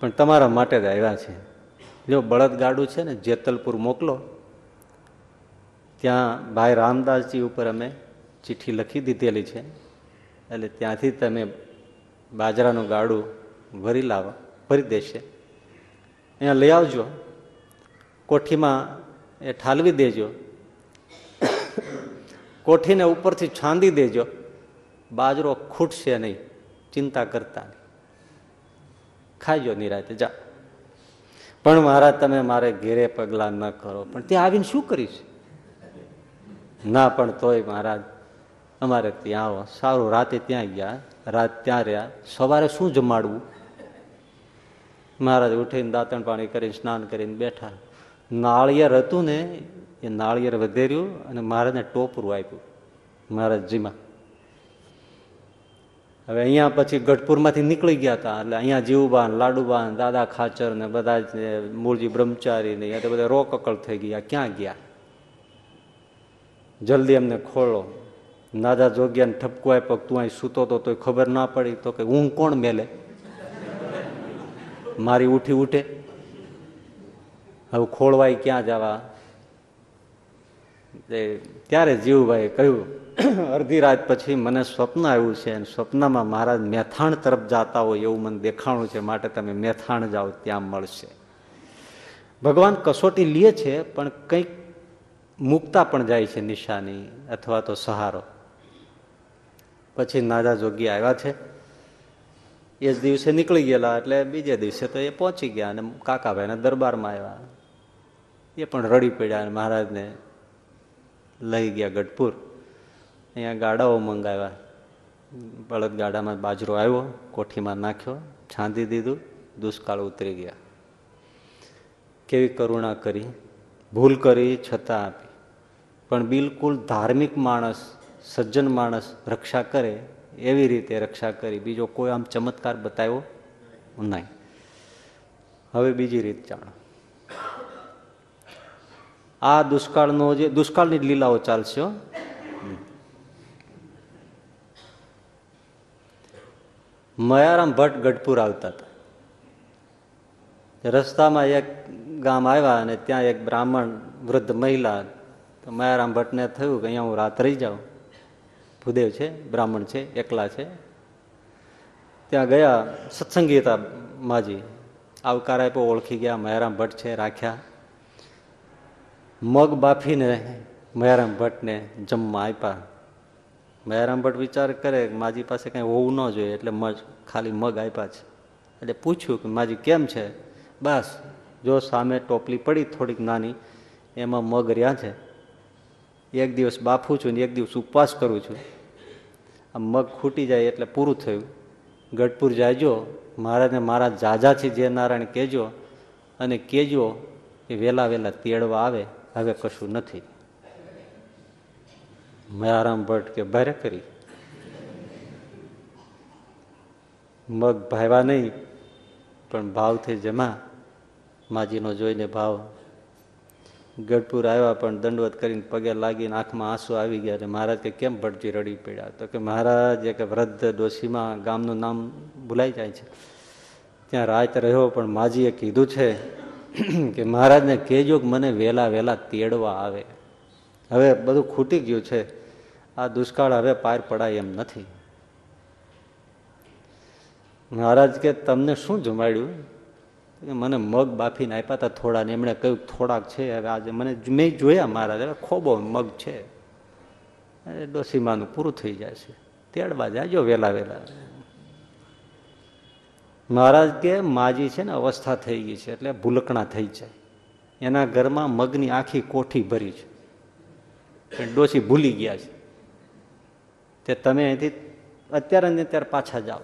પણ તમારા માટે જ આવ્યા છે. જો બળદગાડું છે ને, જેતલપુર મોકલો. ત્યાં ભાઈ રામદાસજી ઉપર અમે ચિઠ્ઠી લખી દીધેલી છે. એટલે ત્યાંથી તમે બાજરાનું ગાડું ભરી લાવો, ભરી દેશે. અહીંયા લઈ આવજો. કોઠીમાં એ ઠાલવી દેજો. કોઠીને ઉપરથી છાંદી દેજો. બાજરો ખૂટશે નહીં. ચિંતા કરતા ખાજો નિરાતે. જા. પણ મહારાજ તમે મારે ઘેરે પગલાં ન કરો. પણ ત્યાં આવીને શું કરીશ? ના, પણ તોય મહારાજ, અમારે ત્યાં આવો. સારું, રાતે ત્યાં ગયા. રાત ત્યાં રહ્યા. સવારે શું જમાડવું? મહારાજ ઉઠીને દાંતણ પાણી કરીને સ્નાન કરીને બેઠા. નાળિયેર હતું ને એ નાળિયેર વધેર્યું અને મહારાજને ટોપરું આપ્યું. મહારાજજીમાં હવે અહીંયા પછી ગઢપુરમાંથી નીકળી ગયા હતા. એટલે અહીંયા જીવબાન, લાડુબાન, દાદા ખાચર ને બધા જ મૂળજી બ્રહ્મચારી ને એ બધા રોકકળ થઈ ગયા. ક્યાં ગયા? જલ્દી એમને ખોળો. નાદા જોગ્યાને ઠપકો આપ્યો તું અહીં સૂતો તો તોય ખબર ના પડી તો કે હું કોણ મેલે? મારી ઉઠી ઉઠે. હવે ખોળવાય ક્યાં જવા? ત્યારે જીવભાઈએ કહ્યું, અડધી રાત પછી મને સ્વપ્ન આવ્યું છે અને સ્વપ્નમાં મહારાજ મેથાણ તરફ જતા હોય એવું મને દેખાણું છે, માટે તમે મેથાણ જાઓ ત્યાં મળશે. ભગવાન કસોટી લે છે, પણ કંઈક મૂકતા પણ જાય છે નિશાની અથવા તો સહારો. પછી નાદા જોગી આવ્યા છે. એ જ દિવસે નીકળી ગયેલા, એટલે બીજે દિવસે તો એ પહોંચી ગયા અને કાકાભાઈના દરબારમાં આવ્યા. એ પણ રડી પડ્યા અને મહારાજને લઈ ગયા ગઢપુર. અહીંયા ગાડાઓ મંગાવ્યા. બળદ ગાડામાં બાજરો આવ્યો, કોઠીમાં નાખ્યો, છાંદી દીધું, દુષ્કાળ ઉતરી ગયા. કેવી કરુણા કરી, ભૂલ કરી, છતાં આપી. પણ બિલકુલ ધાર્મિક માણસ, સજ્જન માણસ રક્ષા કરે, એવી રીતે રક્ષા કરી. બીજો કોઈ આમ ચમત્કાર બતાવ્યો નહીં. હવે બીજી રીત જાણો. આ દુષ્કાળનો જે, દુષ્કાળની લીલાઓ ચાલશે મયારામ ભટ્ટ ગઢપુર આવતા હતા. રસ્તામાં એક ગામ આવ્યા અને ત્યાં એક બ્રાહ્મણ વૃદ્ધ મહિલા, તો મયારામ ભટ્ટને થયું કે અહીંયા હું રાત રહી જાઉં. ભૂદેવ છે, બ્રાહ્મણ છે, એકલા છે. ત્યાં ગયા, સત્સંગી હતા માજી. આવકાર આપ્યો, ઓળખી ગયા, મયારામ ભટ્ટ છે, રાખ્યા. મગ બાફીને મયારામ ભટ્ટને જમવા આપ્યા. મયારામ ભટ્ટ વિચાર કરે માજી પાસે કંઈ હોવું ન જોઈએ, એટલે મજ, ખાલી મગ આપ્યા છે. એટલે પૂછ્યું કે માજી કેમ છે? બસ, જો સામે ટોપલી પડી થોડીક નાની, એમાં મગ રહ્યા છે. એક દિવસ બાફું છું ને એક દિવસ ઉપવાસ કરું છું. આ મગ ખૂટી જાય એટલે પૂરું થયું. ગઢપુર જાજો, મહારાજને મારા જાજાથી જે નારાયણ કહેજો અને કહેજો એ વહેલા વહેલા તેડવા આવે. હવે કશું નથી. મયારામ ભટ્ટ કે ભારે કરી. મગ ભાવ્યા નહીં, પણ ભાવથી જમા. માજીનો જોઈને ભાવ. ગઢપુર આવ્યા પણ દંડવત કરીને પગે લાગીને આંખમાં આંસુ આવી ગયા અને મહારાજ કે કેમ ભટજી રડી પડ્યા? તો કે મહારાજ એક વૃદ્ધ ડોશીમાં ગામનું નામ ભૂલાઈ જાય છે. ત્યાં રાત રહ્યો પણ માજીએ કીધું છે કે મહારાજને કહેજો કે મને વહેલા વહેલા તેડવા આવે. હવે બધું ખૂટી ગયું છે. આ દુષ્કાળ હવે પાર પડાય એમ નથી. મહારાજ કે તમને શું જમાડ્યું? મને મગ બાફીને આપ્યા હતા થોડા ને એમણે કહ્યું થોડાક છે હવે આજે. મને મેં જોયા મહારાજ, હવે ખોબો મગ છે. ડોસીમાનું પૂરું થઈ જાય છે. તેડવા જાજો વહેલા વેલા મહારાજ કે માજી છે ને અવસ્થા થઈ ગઈ છે એટલે ભૂલકણા થઈ જાય. એના ઘરમાં મગની આખી કોઠી ભરી છે. ડોસી ભૂલી ગયા છે. તે તમે અહીંથી અત્યારે ને અત્યારે પાછા જાઓ.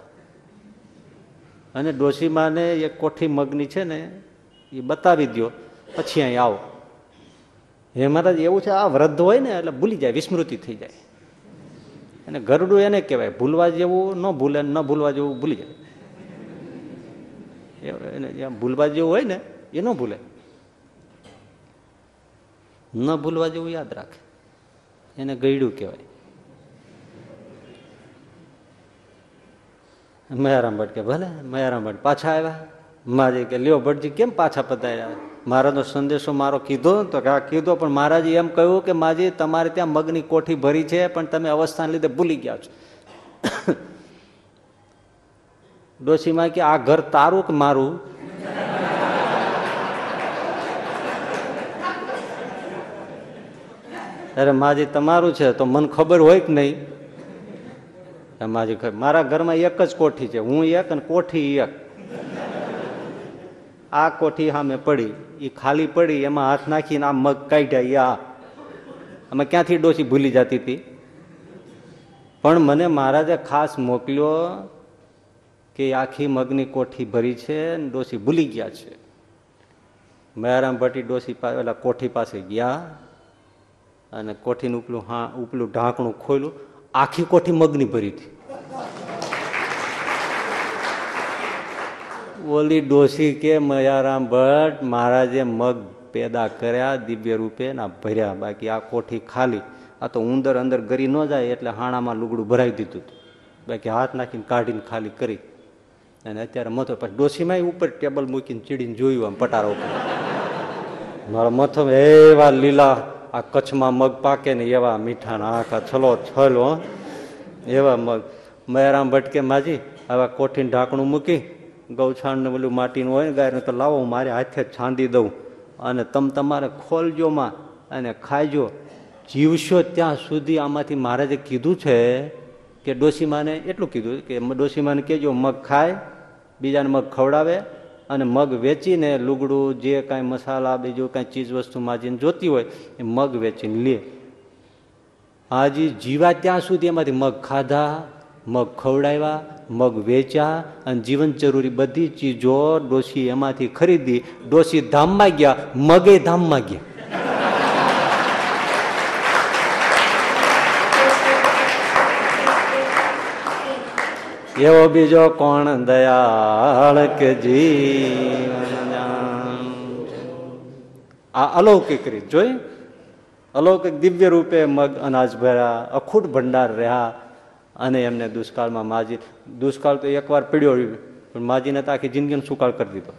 અને ડોશીમાને એક કોઠી મગની છે ને એ બતાવી દો પછી અહીં આવો. હે મહારાજ, એવું છે, આ વૃદ્ધ હોય ને એટલે ભૂલી જાય, વિસ્મૃતિ થઈ જાય. અને ગરડું એને કહેવાય, ભૂલવા જેવું ન ભૂલે, ન ભૂલવા જેવું ભૂલી જાય. ભૂલવા જેવું હોય ને, એ ન ભૂલે. ન ભૂલવા જેવું યાદ રાખે. એને ગયડું કહેવાય. મયારામ ભટ્ટ કે, ભલે, મયારામ ભટ્ટ પાછા આવ્યા. માજી કે, લ્યો ભટ્ટજી, કેમ પાછા પધાર્યા? મારાનો સંદેશો મારો કીધો તો કે કીધો, પણ મહારાજે એમ કહ્યું કે, માજી, તમારે ત્યાં મગની કોઠી ભરી છે, પણ તમે અવસ્થાને લીધે ભૂલી ગયા છો. ડોશીમાં કે, આ ઘર તારું કે મારું? અરે માજી તમારું છે, તો મને ખબર હોય કે નહીં? માજી મારા ઘરમાં એક જ કોઠી છે, હું એક અને કોઠી એક. આ કોઠી સામે પડી એ ખાલી પડી, એમાં હાથ નાખીને આ મગ કાઢ્યા આ. અમે ક્યાંથી ડોસી ભૂલી જતી હતી? પણ મને મહારાજે ખાસ મોકલ્યો કે આખી મગની કોઠી ભરી છે ને ડોસી ભૂલી ગયા છે. મયારામ ભટ્ટી ડોસી પેલા કોઠી પાસે ગયા અને કોઠીનું ઉપલું હા, ઉપલું ઢાંકણું ખોલ્યું. આખી કોઠી મગની ભરી હતી. ઓલી ડોસી કે, મયારામ ભટ્ટ મહારાજે મગ પેદા કર્યા, દિવ્ય રૂપે ના ભર્યા. બાકી આ કોઠી ખાલી. આ તો ઉંદર અંદર ગરી ન જાય એટલે હાણામાં લુગડું ભરાઈ દીધું બાકી હાથ નાખીને કાઢીને ખાલી કરી. અને અત્યારે મથો પછી ડોસીમાં ઉપર ટેબલ મૂકીને ચીડીને જોયું આમ પટારો ઉપર. મારા મથો એવા લીલા, આ કચ્છમાં મગ પાકે ને એવા મીઠા આખા છલો છલો એવા મગ. મયારામ ભટકે માજી, આવા કોઠીને ઢાંકણું મૂકી ગૌછાણ ને પેલું માટીનું હોય ને ગાયને તો લાવો મારે હાથે છાંદી દઉં. અને તમ તમારે ખોલજો માં અને ખાઈજો. જીવશો ત્યાં સુધી આમાંથી મહારાજે કીધું છે, કે ડોસીમાને એટલું કીધું કે ડોસીમાને કહેજો, મગ ખાય બીજાને મગ ખવડાવે અને મગ વેચીને લુગડું જે કાંઈ મસાલા, બીજું કાંઈ ચીજ વસ્તુ માજીને જોતી હોય, એ મગ વેચીને લે. હાજી જીવા ત્યાં સુધી એમાંથી મગ ખાધા, મગ ખવડાવ્યા, મગ વેચ્યા અને જીવન જરૂરી બધી ચીજો ડોસી એમાંથી ખરીદી ડોસી ધામમાં ગયા, મગે ધામમાં ગયા. એવો બીજો કોણ દયાળ કે જીવન આ અલૌકિક રીત જોઈ અલૌકિક દિવ્ય રૂપે મગ અનાજ ભર્યા, અખૂટ ભંડાર રહ્યા અને એમને દુષ્કાળમાં માજી દુષ્કાળ તો એકવાર પીડ્યો પણ માજીને તો આખી જિંદગીનો સુકાળ કરી દીધો.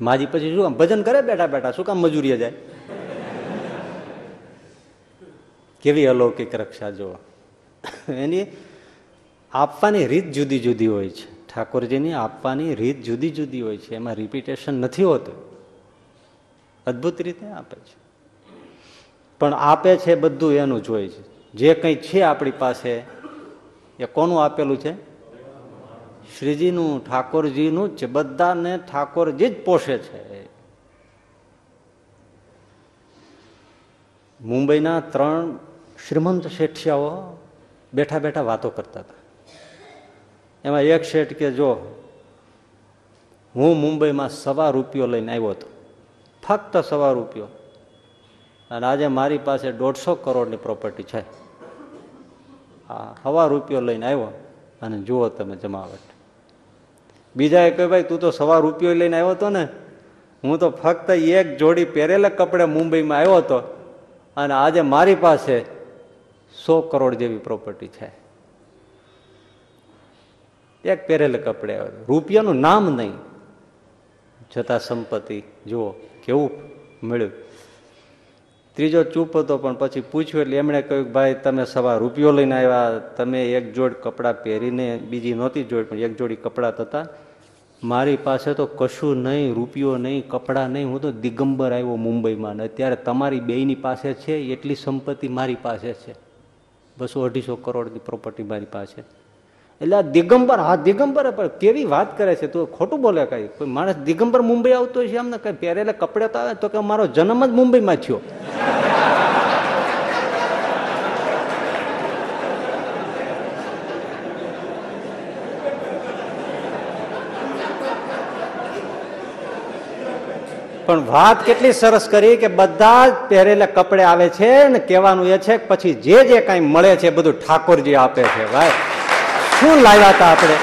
માજી પછી શું કામ ભજન કરે બેઠા બેઠા, શું કામ મજૂરીએ જાય? કેવી અલૌકિક રક્ષા જો એની આપવાની રીત જુદી જુદી હોય છે. ઠાકોરજીની આપવાની રીત જુદી જુદી હોય છે. એમાં રિપીટેશન નથી હોતું. અદભુત રીતે આપે છે. પણ આપે છે બધું એનું જ છે. જે કંઈ છે આપણી પાસે, એ કોનું આપેલું છે? શ્રીજીનું, ઠાકોરજીનું જ, બધાને ઠાકોરજી જ પોષે છે. મુંબઈના ત્રણ શ્રીમંત શેઠિયાઓ બેઠા બેઠા વાતો કરતા હતા. એમાં એક શેઠ કે જો, હું મુંબઈમાં સવા રૂપિયો લઈને આવ્યો હતો. ફક્ત સવા રૂપિયો. અને આજે મારી પાસે દોઢસો કરોડની પ્રોપર્ટી છે. હા સવા રૂપિયો લઈને આવ્યો અને જુઓ તમે જમાવટ. બીજાએ કહ્યું, ભાઈ, તું તો સવા રૂપિયો લઈને આવ્યો હતો ને. હું તો ફક્ત એક જોડી પહેરેલા કપડે મુંબઈમાં આવ્યો હતો. અને આજે મારી પાસે સો કરોડ જેવી પ્રોપર્ટી છે. એક પહેરેલા કપડે રૂપિયાનું નામ નહીં. છતાં સંપત્તિ, જુઓ, કેવું મળ્યું. ત્રીજો ચૂપ હતો, પણ પછી પૂછ્યું એટલે એમણે કહ્યું, ભાઈ, તમે સવા રૂપિયો લઈને આવ્યા. તમે એક જોડ કપડાં પહેરીને, બીજી નહોતી જોડ, પણ એક જોડી કપડાં થતા. મારી પાસે તો કશું નહીં, રૂપિયો નહીં, કપડાં નહીં. હું તો દિગંબર આવ્યો મુંબઈમાં અત્યારે તમારી બેયની પાસે છે, એટલી સંપત્તિ મારી પાસે છે. બસો અઢીસો કરોડની પ્રોપર્ટી મારી પાસે એટલે આ દિગંબર, હા, દિગંબર પણ કેવી વાત કરે છે તું ખોટું બોલે કઈ? કોઈ માણસ દિગંબર મુંબઈ આવતો છે એમને કઈ પહેરેલા કપડે તો આવે તો કે મારો જન્મ જ મુંબઈમાં થયો. પણ વાત કેટલી સરસ કરી કે બધા જ પહેરેલા કપડે આવે છે ને કહેવાનું એ છે પછી જે જે કાંઈ મળે છે બધું ઠાકોરજી આપે છે, ભાઈ. શું લાવ્યા હતા આપણે?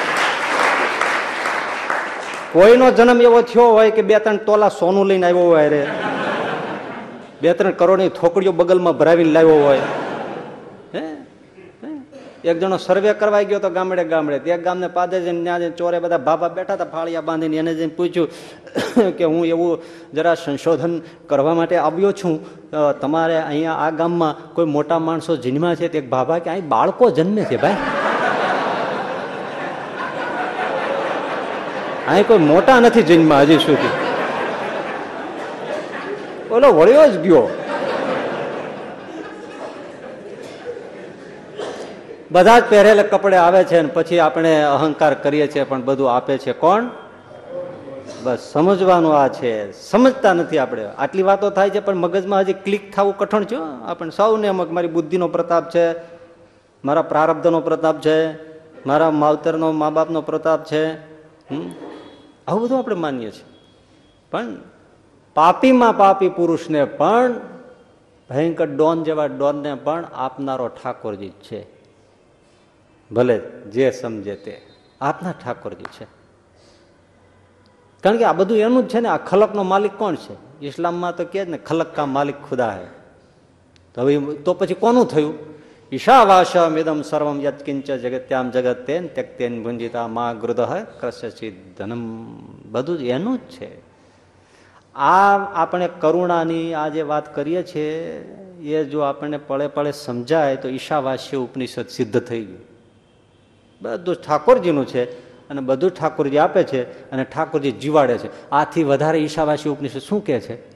કોઈનો જન્મ એવો થયો હોય કે બે ત્રણ તોલા સોનું લઈને આવ્યો હોય રે? બે ત્રણ કરોડની થોકડીઓ બગલમાં ભરાવીને લાવ્યો હોય. હે? એક જણો સર્વે કરવા ગયો તો ગામડે ગામડે. એક ગામને પાદે જઈને ત્યાં જઈને ચોરે બધા ભાભા બેઠા હતા ફાળિયા બાંધીને. એને જઈને પૂછ્યું કે હું એવું જરા સંશોધન કરવા માટે આવ્યો છું. તમારે અહીંયા આ ગામમાં કોઈ મોટા માણસો જન્મ્યા છે? તે એક ભાભા કે, અહીં બાળકો જન્મે છે ભાઈ. અહીં કોઈ મોટા નથી જન્મા હજી સુધી. ઓલો વળ્યો જ ગયો. બધા જ પહેરેલા કપડે આવે છે ને પછી આપણે અહંકાર કરીએ છીએ, પણ બધું આપે છે. કોણ? બસ સમજવાનું આ છે. સમજતા નથી આપણે. આટલી વાતો થાય છે, પણ મગજમાં હજી ક્લિક થવું કઠણ છે. આપણે સૌને મારી બુદ્ધિનો પ્રતાપ છે, મારા પ્રારબ્ધનો પ્રતાપ છે, મારા માવતરનો મા બાપનો પ્રતાપ છે. આવું બધું આપણે માનીએ છીએ. પણ પાપીમાં પાપી પુરુષને પણ ભયંકર ડોન જેવા ડોનને પણ આપનારો ઠાકોરજી છે. ભલે જે સમજે તે આપના ઠાકોરજી છે. કારણ કે આ બધું એનું જ છે ને, આ ખલકનો માલિક કોણ છે? ઇસ્લામમાં તો કે ને ખલક કા માલિક ખુદા હે. તો હવે તો પછી કોનું થયું? ઈશાવાસમ ઇદમ સર્વમ યત્કિંચ જગત્યામ જગત તેન ત્યક્તેન ભુંજિતા મા ગૃદહ કૃષ્યચિત ધનમ બધું જ એનું જ છે। આ આપણે કરુણાની આ જે વાત કરીએ છીએ, એ જો આપણને પળે પળે સમજાય તો ઈશાવાસ્ય ઉપનિષદ સિદ્ધ થઈ ગયું। બધું ઠાકોરજીનું છે અને બધું ઠાકોરજી આપે છે અને ઠાકોરજી જીવાડે છે। આથી વધારે ઈશાવાસી ઉપનિષદ શું કહે છે?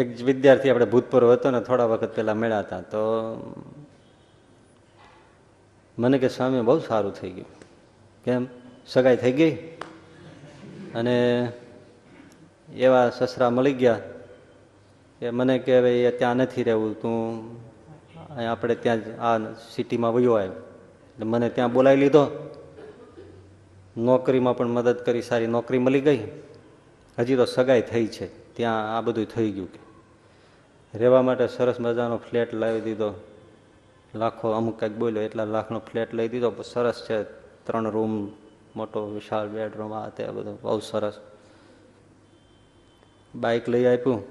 એક વિદ્યાર્થી આપણે ભૂતપૂર્વ હતો ને થોડા વખત પહેલા મળ્યા હતા, તો મને કે, સ્વામી, બહુ સારું થઈ ગયું. કેમ? સગાઈ થઈ ગઈ? અને એવા સસરા મળી ગયા. એ મને કે ભાઈ ત્યાં નથી રહેવું, તું આપણે ત્યાં આ સિટીમાં વયો આવ્યો એટલે મને ત્યાં બોલાવી લીધો. નોકરીમાં પણ મદદ કરી, સારી નોકરી મળી ગઈ. હજી તો સગાઈ થઈ છે, ત્યાં આ બધું થઈ ગયું કે. રહેવા માટે સરસ મજાનો ફ્લેટ લાવી દીધો. લાખો અમુક કંઈક બોલ્યો, એટલા લાખનો ફ્લેટ લઈ દીધો. સરસ છે, ત્રણ રૂમ, મોટો, વિશાળ બેડરૂમ, આ તે બધું. બહુ સરસ. બાઇક લઈ આપ્યું.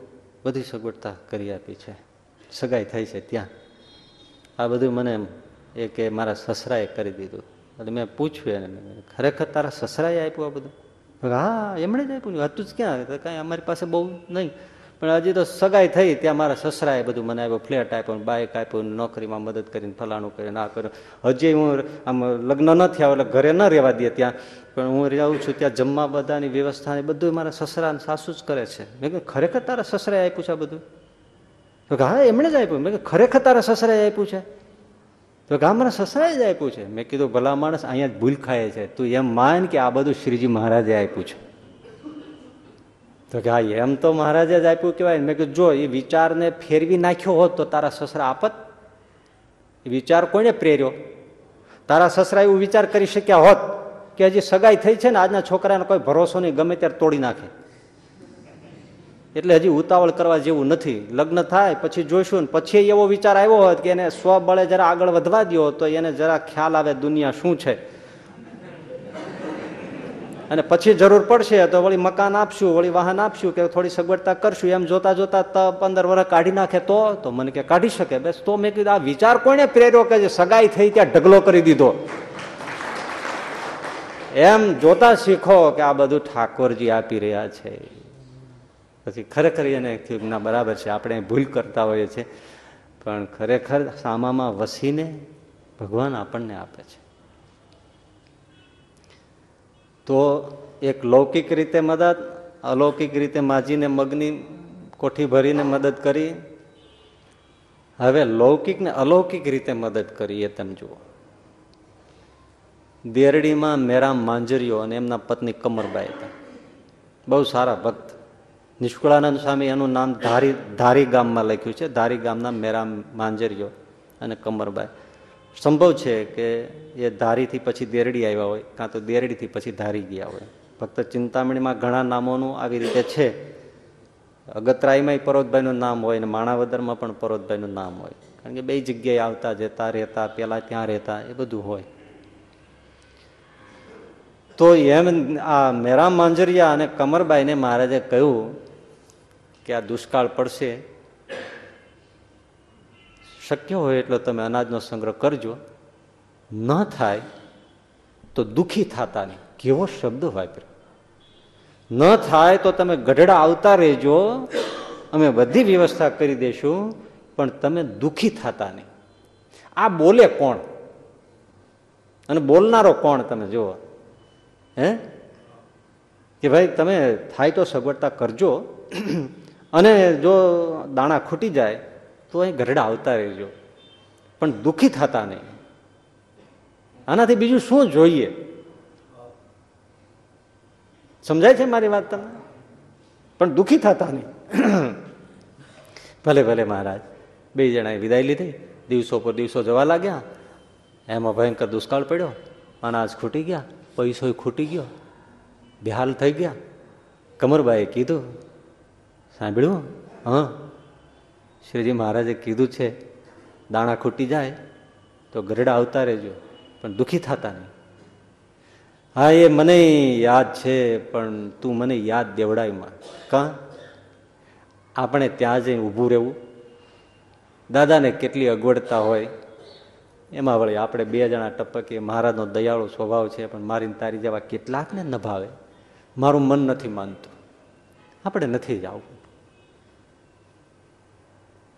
બધી સગવડતા કરી આપી છે. સગાઈ થઈ છે ત્યાં. આ બધું મને એ કે મારા સસરાએ કરી દીધું. એટલે મેં પૂછ્યું એને ખરેખર તારા સસરાએ આપ્યું આ બધું? હા, એમણે જ આપ્યું. હતું જ ક્યાં? કાંઈ અમારી પાસે બહુ નહીં. પણ હજી તો સગાઈ થઈ, ત્યાં મારા સસરાએ બધું મને આવ્યો ફ્લેટ આપ્યો બાઇક આપ્યું, નોકરીમાં મદદ કરીને ફલાણું કરીને આ કર્યું. હજી હું આમ લગ્ન ન થયા એટલે ઘરે ન રહેવા દે ત્યાં. પણ હું રહું છું ત્યાં જમવા બધાની વ્યવસ્થા ને બધું મારા સસરા અને સાસુ જ કરે છે. મેં કહ્યું ખરેખર તારા સસરાએ આપ્યું છે બધું? તો હા, એમણે જ આપ્યું. મેં ખરેખર તારા સસરાએ આપ્યું છે? તો મારા સસરાએ જ આપ્યું છે. મેં કીધું, ભલા માણસ અહીંયા જ ભૂલ ખાય છે. તું એમ માન કે આ બધું શ્રીજી મહારાજે આપ્યું છે. તો કે હા, એમ તો મહારાજે જ આપ્યું કહેવાય. મેં કીધું, જો, એ વિચારને ફેરવી નાખ્યો હોત તો તારા સસરા આપત. એ વિચાર કોને પ્રેર્યો? તારા સસરા એવું વિચાર કરી શક્યા હોત કે હજી સગાઈ થઈ છે ને આજના છોકરાને કોઈ ભરોસો નહીં, ગમે ત્યારે તોડી નાખે. એટલે હજી ઉતાવળ કરવા જેવું નથી. લગ્ન થાય, પછી જોઈશું ને પછી એવો વિચાર આવ્યો હોત કે એને સ્વબળે જરા આગળ વધવા દો તો એને જરા ખ્યાલ આવે દુનિયા શું છે. અને પછી જરૂર પડશે તો વળી મકાન આપશું, વળી વાહન આપશું કે થોડી સગવડતા કરશું. એમ જોતા જોતા પંદર વર્ષ કાઢી નાખે તો તો મને કે કાઢી શકે. બસ તો મેં કીધું, આ વિચાર કોને પ્રેર્યો કે જે સગાઈ થઈ ત્યાં ઢગલો કરી દીધો? એમ જોતા શીખો કે આ બધું ઠાકોરજી આપી રહ્યા છે. પછી ખરેખર એને ના, બરાબર છે, આપણે ભૂલ કરતા હોઈએ છીએ. પણ ખરેખર સામામાં વસીને ભગવાન આપણને આપે છે. તો એક લૌકિક રીતે મદદ, અલૌકિક રીતે માજીને મગની કોઠી ભરીને મદદ કરી. હવે લૌકિક ને અલૌકિક રીતે મદદ કરી એ તમે જુઓ. દેરડીમાં મેરામ માંજરીઓ અને એમના પત્ની કમરબાઈ હતા. બહુ સારા ભક્ત. નિષ્કુળાનંદ સ્વામી એનું નામ ધારી ધારી ગામમાં લખ્યું છે. ધારી ગામના મેરામ માંજરીઓ અને કમરબાઈ. સંભવ છે કે એ ધારીથી પછી દેરડી આવ્યા હોય, કાં તો દેરડીથી પછી ધારી ગયા હોય. ફક્ત ચિંતામણીમાં ઘણા નામોનું આવી રીતે છે. અગતરાઈમાં પરોતભાઈનું નામ હોય અને માણાવદરમાં પણ પરોતભાઈનું નામ હોય. કારણ કે બે જગ્યાએ આવતા જતા રહેતા પેલા ત્યાં રહેતા, એ બધું હોય. તો એમ આ મેરા માંજરિયા અને કમરબાઈને મહારાજે કહ્યું કે આ દુષ્કાળ પડશે. શક્ય હોય એટલો તમે અનાજનો સંગ્રહ કરજો. ન થાય તો દુઃખી થતા નહીં. કેવો શબ્દ વાપર્યો? ન થાય તો તમે ગઢડા આવતા રહેજો. અમે બધી વ્યવસ્થા કરી દઈશું પણ તમે દુઃખી થતા નહીં. આ બોલે કોણ? અને બોલનારો કોણ તમે જુઓ? હે? કે ભાઈ તમે થાય તો સગવડતા કરજો. અને જો દાણા ખૂટી જાય તો અહીં ગરડા આવતા રહેજો. પણ દુઃખી થતા નહીં. આનાથી બીજું શું જોઈએ? સમજાય છે મારી વાત તમને? પણ દુઃખી થતા નહીં. ભલે ભલે મહારાજ. બે જણાએ વિદાય લીધી. દિવસો પર દિવસો જવા લાગ્યા. એમાં ભયંકર દુષ્કાળ પડ્યો. અનાજ ખૂટી ગયા. પૈસો ખૂટી ગયો. બેહાલ થઈ ગયા. કમરબાઈએ કીધું, સાંભળ્યું? હા. શ્રીજી મહારાજે કીધું છે, દાણા ખૂટી જાય તો ગરડા આવતા રહેજો, પણ દુઃખી થતા નહીં. હા, એ મને યાદ છે, પણ તું મને યાદ દેવડાવીમાં કાં? આપણે ત્યાં જઈને ઊભું રહેવું. દાદાને કેટલી અગવડતા હોય. એમાં વળી આપણે બે જણા ટપકીએ. મહારાજનો દયાળો સ્વભાવ છે, પણ મારીને તારી જેવા કેટલાકને ન ભાવે મારું મન નથી માનતું. આપણે નથી જવું.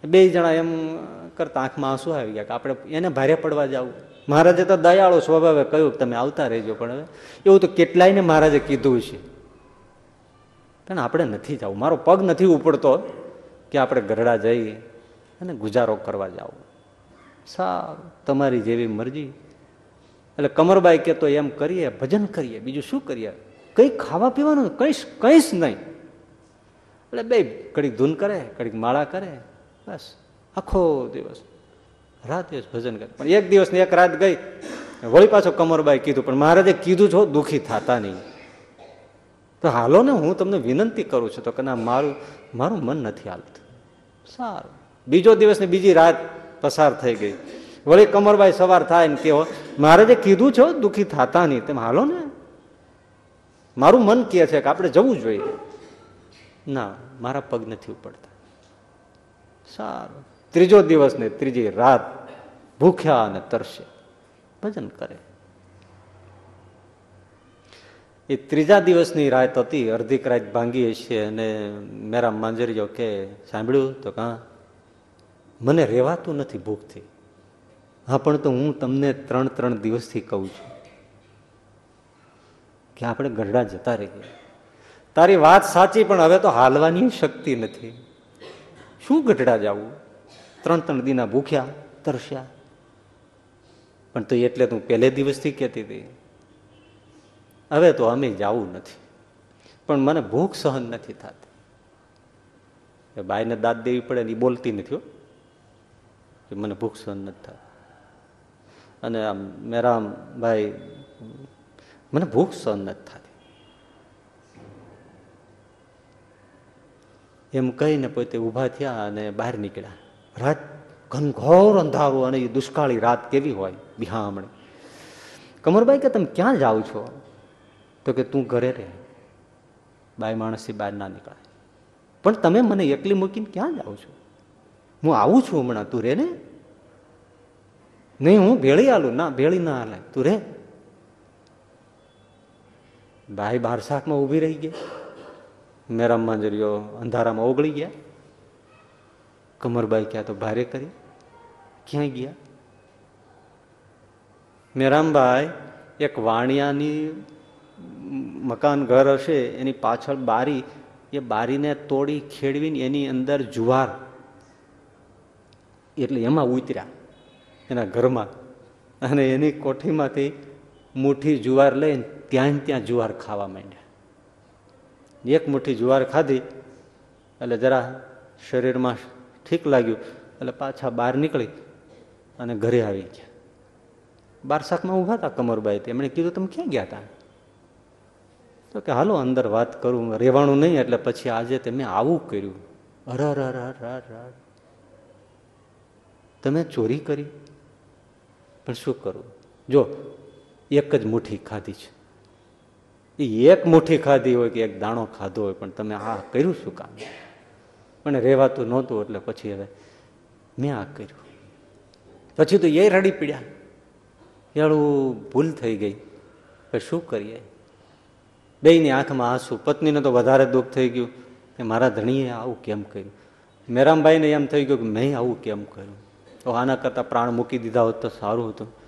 બે જણા એમ કરતા આંખમાં આંસુ આવી ગયા કે આપણે એને ભારે પડવા જવું. મહારાજે તો દયાળો સ્વભાવે કહ્યું તમે આવતા રહેજો, પણ એવું તો કેટલાયને મહારાજે કીધું છે. પણ આપણે નથી જવું. મારો પગ નથી ઉપડતો કે આપણે ગરડા જઈએ અને ગુજારો કરવા જાવ. સારું તમારી જેવી મરજી. એટલે કમરબાઈ કે તો એમ કરીએ, ભજન કરીએ, બીજું શું કરીએ? કંઈ ખાવા પીવાનું કઈશ કઈશ નહીં. એટલે બે કડીક ધૂન કરે કડીક માળા કરે બસ. આખો દિવસ. રાત દિવસ ભજન કરે. પણ એક દિવસ એક રાત ગઈ. વળી પાછો કમરબાઈ કીધું, પણ મહારાજે કીધું છો, દુઃખી થતા નહીં. તો હાલો ને, હું તમને વિનંતી કરું છું તો કે ના, મારું મારું મન નથી હાલતું. સારું. બીજો દિવસ ને બીજી રાત પસાર થઈ ગઈ. વળી કમરબાઈ સવાર થાય ને કેવો મહારાજે કીધું છો, દુઃખી થતા નહીં. તેમ હાલો ને. મારું મન કહે છે કે આપણે જવું જોઈએ. ના, મારા પગ નથી ઉપડતા. સારું. ત્રીજો દિવસ ને ત્રીજી રાત ભૂખ્યા અને તરસે. ભજન કરે. એ ત્રીજા દિવસની રાત હતી અડધીક રાત ભાંગી છે અને મેરા માંજરીઓ કે, સાંભળ્યું તો કાં? મને રહેવાતું નથી ભૂખથી હા, પણ તો હું તમને ત્રણ ત્રણ દિવસથી કહું છું કે આપણે ગઢડા જતા રહીએ. તારી વાત સાચી, પણ હવે તો હાલવાની શક્તિ નથી. શું ગઢડા જવું. ત્રણ ત્રણ દિના ભૂખ્યા, તરસ્યા. પણ તો એટલે તું પહેલે દિવસથી કહેતી હતી, હવે તો અમે જવું નથી. પણ મને ભૂખ સહન નથી થતી. બાઈને દાંત દેવી પડે ને એ બોલતી નથી કે મને ભૂખ સહન નથી થતી. અને આમ મેરામ ભાઈ, મને ભૂખ સહન નથી થતી. એમ કહીને પોતે ઊભા થયા અને બહાર નીકળ્યા. રાત ઘનઘોર અંધારું અને એ દુષ્કાળી રાત કેવી હોય બિહામણી? કમરબાઈ, કે તમે ક્યાં જાઓ છો? તો કે તું ઘરે રહે. બાય માણસથી બહાર ના નીકળાય. પણ તમે મને એકલી મૂકીને ક્યાં જાઓ છો? હું આવું છું હમણાં, તું રે ને? નહીં, હું ભેળી આલું, ના, ભેળી ના હાલે તું રે. ભાઈ બાર શાકમાં ઊભી રહી ગઈ. મેરા મંજરીઓ અંધારામાં ઓગળી ગયા. કમરબાઈ ક્યાં તો ભારે કરી. ક્યાં ગયા? મેરામભાઈ, એક વાણિયાની મકાન ઘર હશે, એની પાછળ બારી, એ બારીને તોડી ખેડવીને એની અંદર જુવાર. એટલે એમાં ઉતર્યા, એના ઘરમાં. અને એની કોઠીમાંથી મુઠ્ઠી જુવાર લઈને ત્યાં ત્યાં જુવાર ખાવા માંડ્યા. એક મુઠ્ઠી જુવાર ખાધી, એટલે જરા શરીરમાં ઠીક લાગ્યું, એટલે પાછા બહાર નીકળી અને ઘરે આવી ગયા. બાર શાકમાં ઊભા હતા કમરબાઈ એમણે કીધું, તમે ક્યાં ગયા હતા તો કે, હાલો, અંદર વાત કરું, રહેવાનું નહીં, એટલે પછી આજે તમે આવું કર્યું. અર અર અર. તમે ચોરી કરી? પણ શું કરું? જો, એક જ મુઠ્ઠી ખાધી છે. એ એક મુઠ્ઠી ખાધી હોય કે એક દાણો ખાધો હોય, પણ તમે આ કર્યું શું કામ? પણ રહેવાતું નહોતું, એટલે પછી હવે મેં આ કર્યું. પછી તો એ રડી પીડ્યા. યાળું ભૂલ થઈ ગઈ. કે શું કરીએ? બેયની આંખમાં આંસુ, પત્નીને તો વધારે દુઃખ થઈ ગયું કે મારા ધણીએ આવું કેમ કર્યું? મેરામભાઈને એમ થઈ ગયું કે મેં આવું કેમ કર્યું? તો આના કરતાં પ્રાણ મૂકી દીધા હોત તો સારું હતું.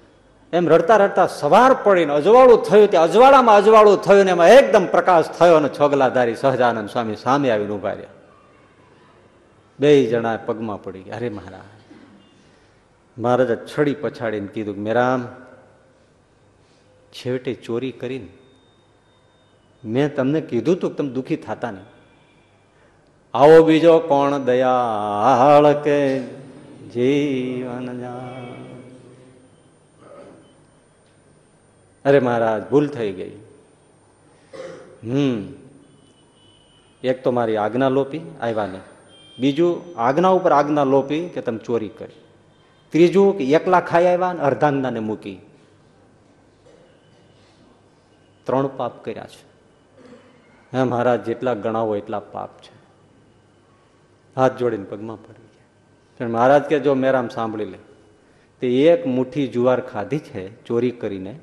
એમ રડતા રડતા સવાર પડીને અજવાળું થયું ત્યાં અજવાળામાં અજવાળું થયું ને એમાં એકદમ પ્રકાશ થયો અને છોગલાધારી સહજાનંદ સ્વામી સામે આવીને ઊભા રહ્યા. બે જણા પગમાં પડી ગયા. અરે મહારાજ, મહારાજે છડી પછાડીને કીધું કે મેરામ, છેવટે ચોરી કરીને મેં તમને કીધું તું કે તમે દુઃખી થતા નહીં. આવો બીજો કોણ દયાળ કે જીવન અરે મહારાજ, ભૂલ થઈ ગઈ. હમ. એક તો મારી આજ્ઞા લોપી, આવ્યા નહીં. બીજું, આજ્ઞા ઉપર આજ્ઞા લોપી કે તમે ચોરી કરી. ત્રીજું કે એકલા ખાઈ આવ્યા ને અર્ધાંગનાને મૂકી. ત્રણ પાપ કર્યા છે. હે મહારાજ, જેટલા ગણાવો એટલા પાપ છે. હાથ જોડીને પગમાં પડી ગયા. પણ મહારાજ કે જો મેરામ સાંભળી લે. તે એક મુઠ્ઠી જુવાર ખાધી છે ચોરી કરીને.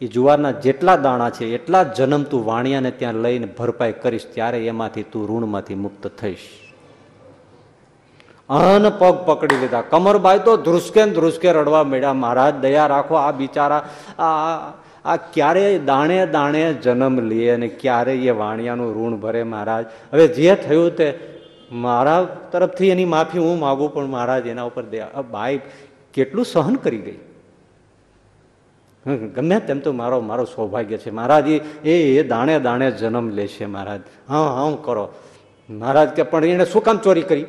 એ જુવારના જેટલા દાણા છે, એટલા જ જન્મ તું વાણિયાને ત્યાં લઈને ભરપાઈ કરીશ, ત્યારે એમાંથી તું ઋણમાંથી મુક્ત થઈશ. અન પગ પકડી લીધા. કમરબાઈ તો ધ્રુસકે ધ્રુસકે રડવા મળ્યા મહારાજ, દયા રાખો, આ બિચારા આ આ ક્યારે દાણે દાણે જન્મ લે અને ક્યારે એ વાણિયાનું ઋણ ભરે મહારાજ. હવે જે થયું તે મારા તરફથી એની માફી હું માગું, પણ મહારાજ એના ઉપર દયા બાઈ કેટલું સહન કરી ગઈ. ગમે તેમ તો મારો મારો સૌભાગ્ય છે. મહારાજ, એ એ દાણે દાણે જન્મ લે છે મહારાજ. હા હા કરો. મહારાજ કે, પણ એને શું કામ ચોરી કરી?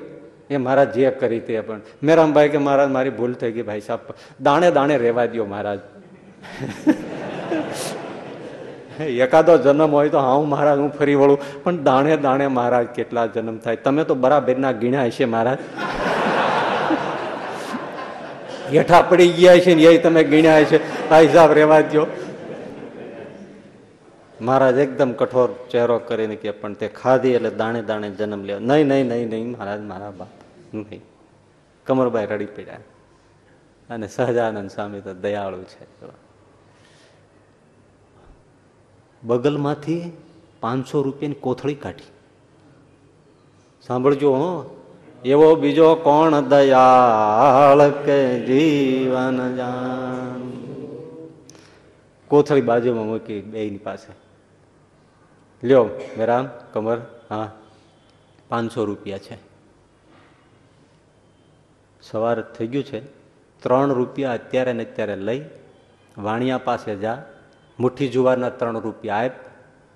એ મહારાજ જે કરી તે પણ. મેરામભાઈ કે, મહારાજ, મારી ભૂલ થઈ ગઈ ભાઈ સાહેબ દાણે દાણે રહેવા દો મહારાજ. એકાદો જન્મ હોય તો હું મહારાજ, હું ફરી વળું. પણ દાણે દાણે મહારાજ કેટલા જન્મ થાય. તમે તો બરાબરના ગીણ્યા હશે મહારાજ. હેઠા પડી ગયા છે ને એ તમે ગીણ્યા છે. આ હિસાબ રેવા દો મહારાજ એકદમ કઠોર ચહેરો કરીને કે પણ તે ખાધી એટલે દાણે દાણે જન્મ લ્યો. નહીં નહીં નહીં નહીં, મહારાજ, મારા બાપ, નહીં. કમરબાઈ રડી પડ્યા. અને સહજાનંદ સ્વામી તો દયાળુ છે. બગલમાંથી પાંચસો રૂપિયાની કોથળી કાઢી. સાંભળજો, હો. એવો બીજો કોણ દયાળ કે જીવન જાન? કોથળી બાજુમાં મૂકી બેની પાસે. લ્યો, મેરામ, કમર, હા, પાંચસો રૂપિયા છે. સવાર થઈ ગયું છે. ત્રણ રૂપિયા અત્યારે ને અત્યારે લઈ, વાણિયા પાસે જા, મુઠ્ઠી જુવારના ત્રણ રૂપિયા આપ,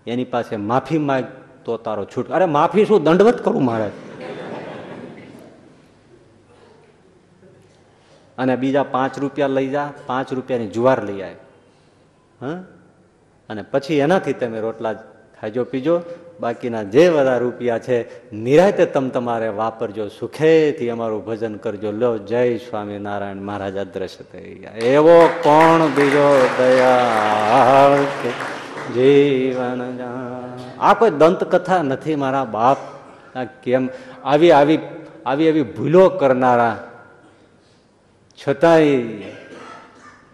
એની પાસે માફી માંગ તો તારો છૂટ. અરે માફી શું, દંડવત કરું મહારાજ અને બીજા પાંચ રૂપિયા લઈ જા, પાંચ રૂપિયાની જુવાર લઈ આવે હા? અને પછી એનાથી તમે રોટલા ખાજો, પીજો. બાકીના જે બધા રૂપિયા છે, નિરાતે તમ તમારે વાપરજો. સુખેથી અમારું ભજન કરજો. લો, જય સ્વામિનારાયણ મહારાજ અદ્રશ્ય થઈ ગયા એવો કોણ બીજો દયા જીવન આ કોઈ દંતકથા નથી મારા બાપ. કેમ? આવી આવી આવી આવી ભૂલો કરનારા છતાંય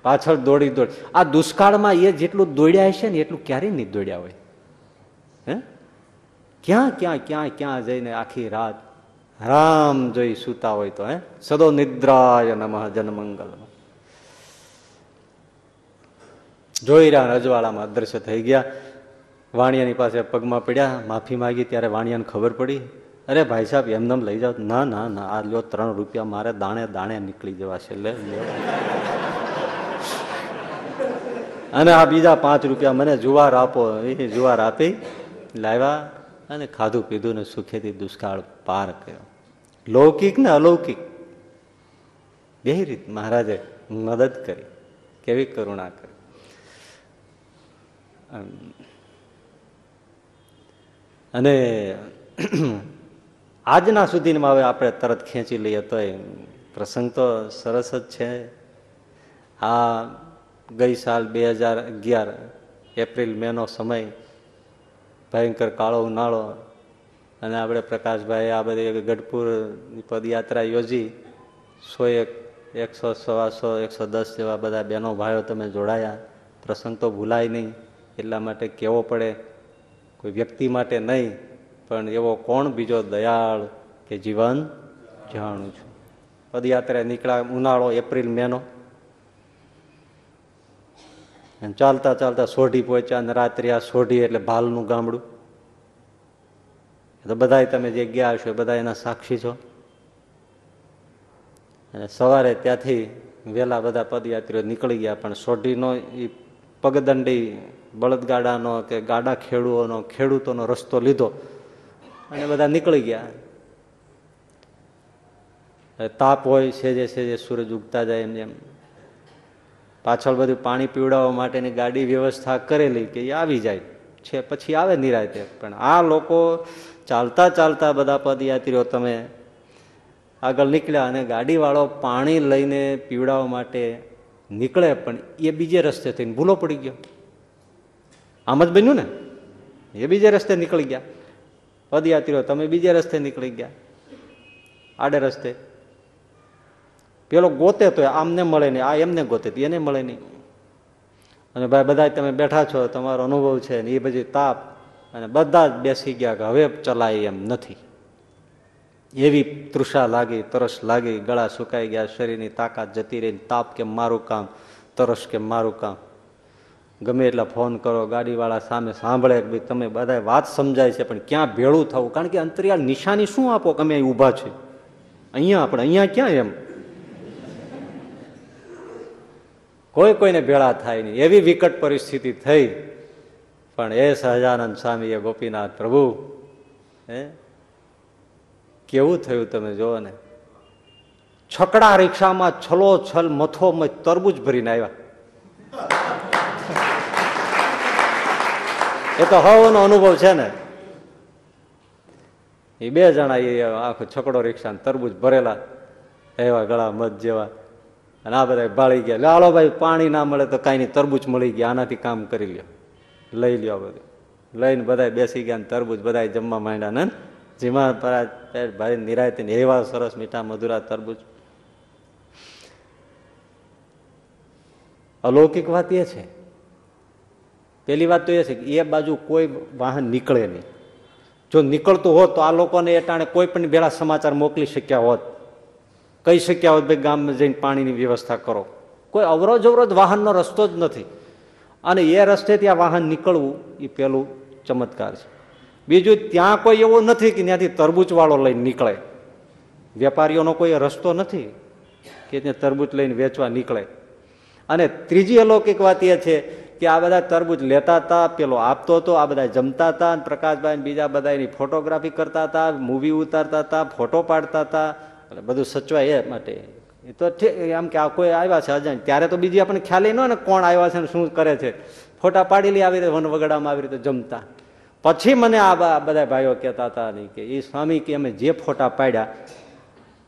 પાછળ દોડી દોડી. આ દુષ્કાળમાં એ જેટલું દોડ્યા હશે ને એટલું ક્યારેય નહીં દોડ્યા હોય. હે? ક્યાં ક્યાં ક્યાં ક્યાં જઈને આખી રાત રામ જોઈ સુતા હોય તો, હે? સદો નિદ્રાય નમઃ જનમંગલ જોઈ રહ્યા રજવાડામાં અદ્રશ્ય થઈ ગયા. વાણિયાની પાસે પગમાં પડ્યા, માફી માગી, ત્યારે વાણિયાને ખબર પડી. અરે ભાઈ સાહેબ એમને લઈ જાઓ. ના ના ના, આ લ્યો, ત્રણ રૂપિયા મારે દાણે દાણે નીકળી જવાશે લે અને આ બીજા પાંચ રૂપિયા મને જુવાર આપો. એ જુવાર આપી, લાવ્યા અને ખાધું પીધું ને સુખેથી દુષ્કાળ પાર કર્યો. લૌકિક ને અલૌકિક. બે રીત મહારાજે મદદ કરી, કેવી કરુણા કરી. અને આજના સુધીમાં હવે આપણે તરત ખેંચી લઈએ તો પ્રસંગ તો સરસ જ છે. આ ગઈ સાલ બે હજાર અગિયાર એપ્રિલ મેનો સમય ભયંકર કાળો ઉનાળો અને આપણે પ્રકાશભાઈ આ બધી ગઢપુરની પદયાત્રા યોજી સો એક, એકસો, સવાસો, એકસો દસ જેવા બધા બહેનો, ભાઈઓ તમે જોડાયા. પ્રસંગ તો ભૂલાય નહીં. એટલા માટે કહેવો પડે? કોઈ વ્યક્તિ માટે નહીં. પણ એવો કોણ બીજો દયાળ કે જીવન જાણું છું? પદયાત્રા નીકળ્યા, ઉનાળો, એપ્રિલ મેનો ચાલતા ચાલતા સોઢી પહોંચ્યા અને રાત્રે આ સોઢી એટલે ભાલનું ગામડું. તો બધા તમે જે ગયા છો બધા એના સાક્ષી છો. અને સવારે ત્યાંથી વહેલા બધા પદયાત્રીઓ નીકળી ગયા, પણ સોઢીનો એ પગદંડી બળદગાડાનો કે ગાડા ખેડૂઓનો, ખેડૂતોનો રસ્તો લીધો. અને બધા નીકળી ગયા. તાપ હોય સેજે સેજે સૂરજ ઉગતા જાય એમ જેમ. પાછળ બધું પાણી પીવડાવવા માટેની ગાડી વ્યવસ્થા કરેલી કે એ આવી જાય. છે, પછી આવે નિરાયતે પણ આ લોકો ચાલતા ચાલતા બધા પદયાત્રીઓ તમે આગળ નીકળ્યા અને ગાડીવાળો પાણી લઈને પીવડાવવા માટે નીકળે, પણ એ બીજે રસ્તે થઈને ભૂલો પડી ગયો. આમ જ બન્યું ને? એ બીજે રસ્તે નીકળી ગયા. પદયાત્રીઓ, તમે બીજે રસ્તે નીકળી ગયા. આડે રસ્તે. પેલો ગોતે તો આમને મળે નહીં, આ એમને ગોતે એને મળે નહીં. અને ભાઈ બધા તમે બેઠા છો, તમારો અનુભવ છે ને એ બધી તાપ. અને બધા જ બેસી ગયા કે હવે ચલાય એમ નથી. એવી તૃષા લાગી, તરસ લાગી, ગળા સુકાઈ ગયા, શરીરની તાકાત જતી રહી તાપ કે મારું કામ, તરસ કે મારું કામ. ગમે એટલા ફોન કરો, ગાડીવાળા સામે સાંભળે કે ભાઈ તમે બધા વાત સમજાય છે, પણ ક્યાં ભેળું થવું? કારણ કે અંતરિયાળ નિશાની શું આપો કે અમે ઊભા છે? અહીંયા આપણે, અહીંયા ક્યાં એમ? કોઈ કોઈને ભેળા થાય નહીં. એવી વિકટ પરિસ્થિતિ થઈ. પણ એ સહજાનંદ સ્વામી એ ગોપીનાથ પ્રભુ, હે? કેવું થયું તમે જોવો ને? છકડા રિક્ષામાં છલો છલ મથો તરબૂજ ભરીને આવ્યા. એ તો હવનો અનુભવ છે ને. એ બે જણા એ આખો છકડો રિક્ષા તરબૂજ ભરેલા, એવા ગળા મત જેવા. અને આ બધા બાળી ગયા. લાલો ભાઈ, પાણી ના મળે તો કાંઈ નહીં, તરબૂચ મળી ગયા. આનાથી કામ કરી લ્યો. લઈ લ્યો બધું. લઈને બધા બેસી ગયા તરબૂચ બધા જમવા માંડ્યા ને. જીમા ભાઈ નિરાયતી એવા સરસ મીઠા મધુરા તરબૂચ. અલૌકિક વાત એ છે. પેલી વાત તો એ છે કે એ બાજુ કોઈ વાહન નીકળે નહીં. જો નીકળતું હોત તો આ લોકોને એટાણે કોઈ પણ ભેળા સમાચાર મોકલી શક્યા હોત. કહી શક્યા હોત, ભાઈ ગામમાં જઈને પાણીની વ્યવસ્થા કરો. કોઈ અવરોજ અવરોજ વાહનનો રસ્તો જ નથી. અને એ રસ્તે ત્યાં વાહન નીકળવું એ પેલું ચમત્કાર છે. બીજું, ત્યાં કોઈ એવો નથી કે ત્યાંથી તરબૂચવાળો લઈને નીકળે. વેપારીઓનો કોઈ રસ્તો નથી કે ત્યાં તરબૂચ લઈને વેચવા નીકળે. અને ત્રીજી અલૌકિક વાત એ છે કે આ બધા તરબૂચ લેતા હતા, પેલો આપતો હતો, આ બધા જમતા હતા અને પ્રકાશભાઈ બીજા બધા એની ફોટોગ્રાફી કરતા હતા મૂવી ઉતારતા હતા ફોટો પાડતા હતા. એટલે બધું સચવાય એ માટે. એ તો આમ કે આ કોઈ આવ્યા છે અજાણ. ત્યારે તો બીજી આપણને ખ્યાલ ન ને કોણ આવ્યા છે ને શું કરે છે. ફોટા પાડી લે આવી રીતે, વન વગડામાં આવી રીતે જમતા. પછી મને આ બધા ભાઈઓ કહેતા હતા નહીં કે એ સ્વામી કે અમે જે ફોટા પાડ્યા,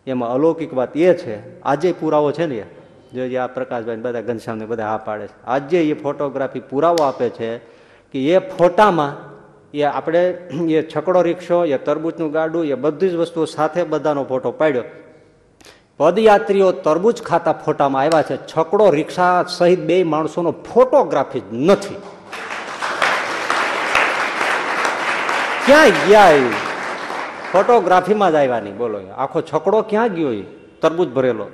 એમાં અલૌકિક વાત એ છે. આજે પુરાવો છે ને જો આ પ્રકાશભાઈ બધા ઘનશ્યામને બધા હા પાડે છે. આજે એ ફોટોગ્રાફી પુરાવો આપે છે કે એ ફોટામાં એ આપણે એ છકડો રિક્ષો, એ તરબૂચનું ગાડું, એ બધી જ વસ્તુઓ સાથે બધાનો ફોટો પાડ્યો. પદયાત્રીઓ તરબૂચ ખાતા ફોટામાં આવ્યા છે. છકડો રિક્ષા સહિત બે માણસોનો ફોટોગ્રાફી જ નથી. ક્યાં ગયા ફોટોગ્રાફીમાં જ આવ્યા નહીં. બોલો, આખો છકડો ક્યાં ગયો તરબૂચ ભરેલો.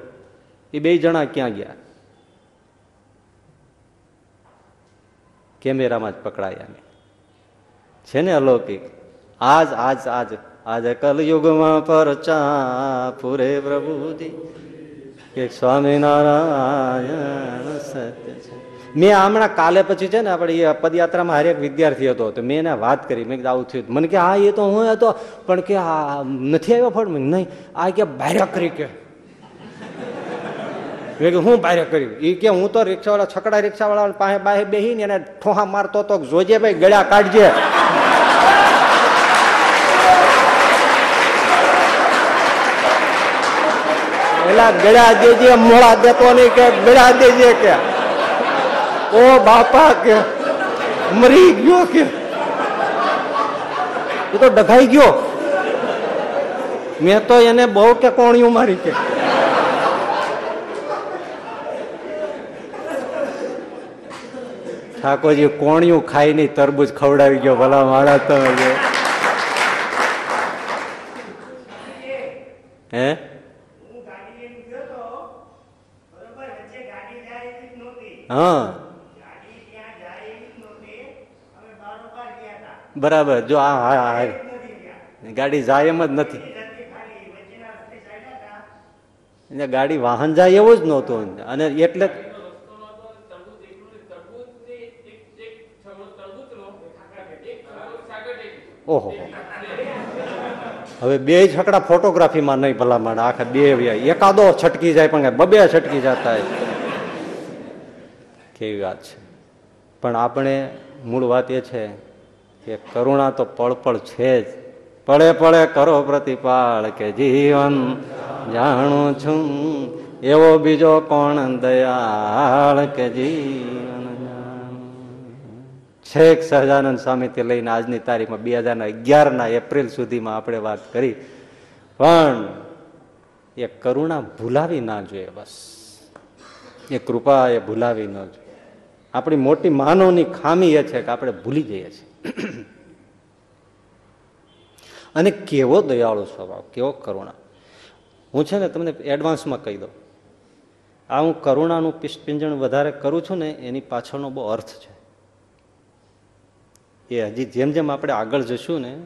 એ બે જણા ક્યાં ગયા? કેમેરામાં જ પકડાયા છે ને અલૌકિક? આજ આજ આજ આજ કલયુગમાં પરચા પૂરે પ્રભુજી. કે સ્વામિનારાયણ સત્ય છે. મેં હમણાં કાલે પછી છે ને આપણે એ પદયાત્રામાં હરેક વિદ્યાર્થી હતો, તો મેં એને વાત કરી. મેં આવું થયું. મને કે, હા, એ તો હું હતો. પણ કે નથી આવ્યો ફળ? નહીં. આ કે બાર્યા કરી કે મેં હું બારે કર્યું? એ કે હું તો રિક્ષાવાળા, છકડા રિક્ષાવાળા પાસે બાહે બેહીને એને ઠોહા મારતો તો જોજે ભાઈ ગળા કાઢજે. એલા ગળ્યા દેજે, મોડા દેતો નહીં કે, ગળ્યા દેજે કે. ઓ બાપા કે, મરી ગયો કે. એ તો ડઘાઈ ગયો. મેં તો એને બહુ કે કોણિયું મારી કે. ઠાકોરજી કોણિયું ખાઈ નહીં, તરબૂચ ખવડાવી ગયો, ભલા મારા તમે હે? હા. બરાબર, જો આ હા હા ગાડી જાય એમ જ નથી. ગાડી વાહન જાય એવું જ નહોતું. અને એટલે ઓહો. હવે બે છકડા ફોટોગ્રાફીમાં નહીં ભલામણ, આખા બે એકાદો છટકી જાય પણ બબે છટકી જતા કેવી વાત છે. પણ આપણે, મૂળ વાત એ છે કે કરુણા તો પળ પળ છે જ. પળે પળે કરો પ્રતિપાળ કે જીવન જાણું છું. એવો બીજો કોણ દયાળ કે જીવન છેક સહજાનંદ સ્વામીથી લઈને આજની તારીખમાં બે હજારના અગિયારના એપ્રિલ સુધીમાં આપણે વાત કરી. પણ એ કરુણા ભૂલાવી ના જોઈએ બસ. એ કૃપા એ ભૂલાવી ન જોઈએ. આપણી મોટી માનવની ખામી એ છે કે આપણે ભૂલી જઈએ છીએ. અને કેવો દયાળુ સ્વભાવ, કેવો કરુણા. હું છે ને તમને એડવાન્સમાં કહી દઉં. આ હું કરુણાનું પિંજણ વધારે કરું છું ને એની પાછળનો બહુ અર્થ છે. એ હજી જેમ જેમ આપણે આગળ જશું ને,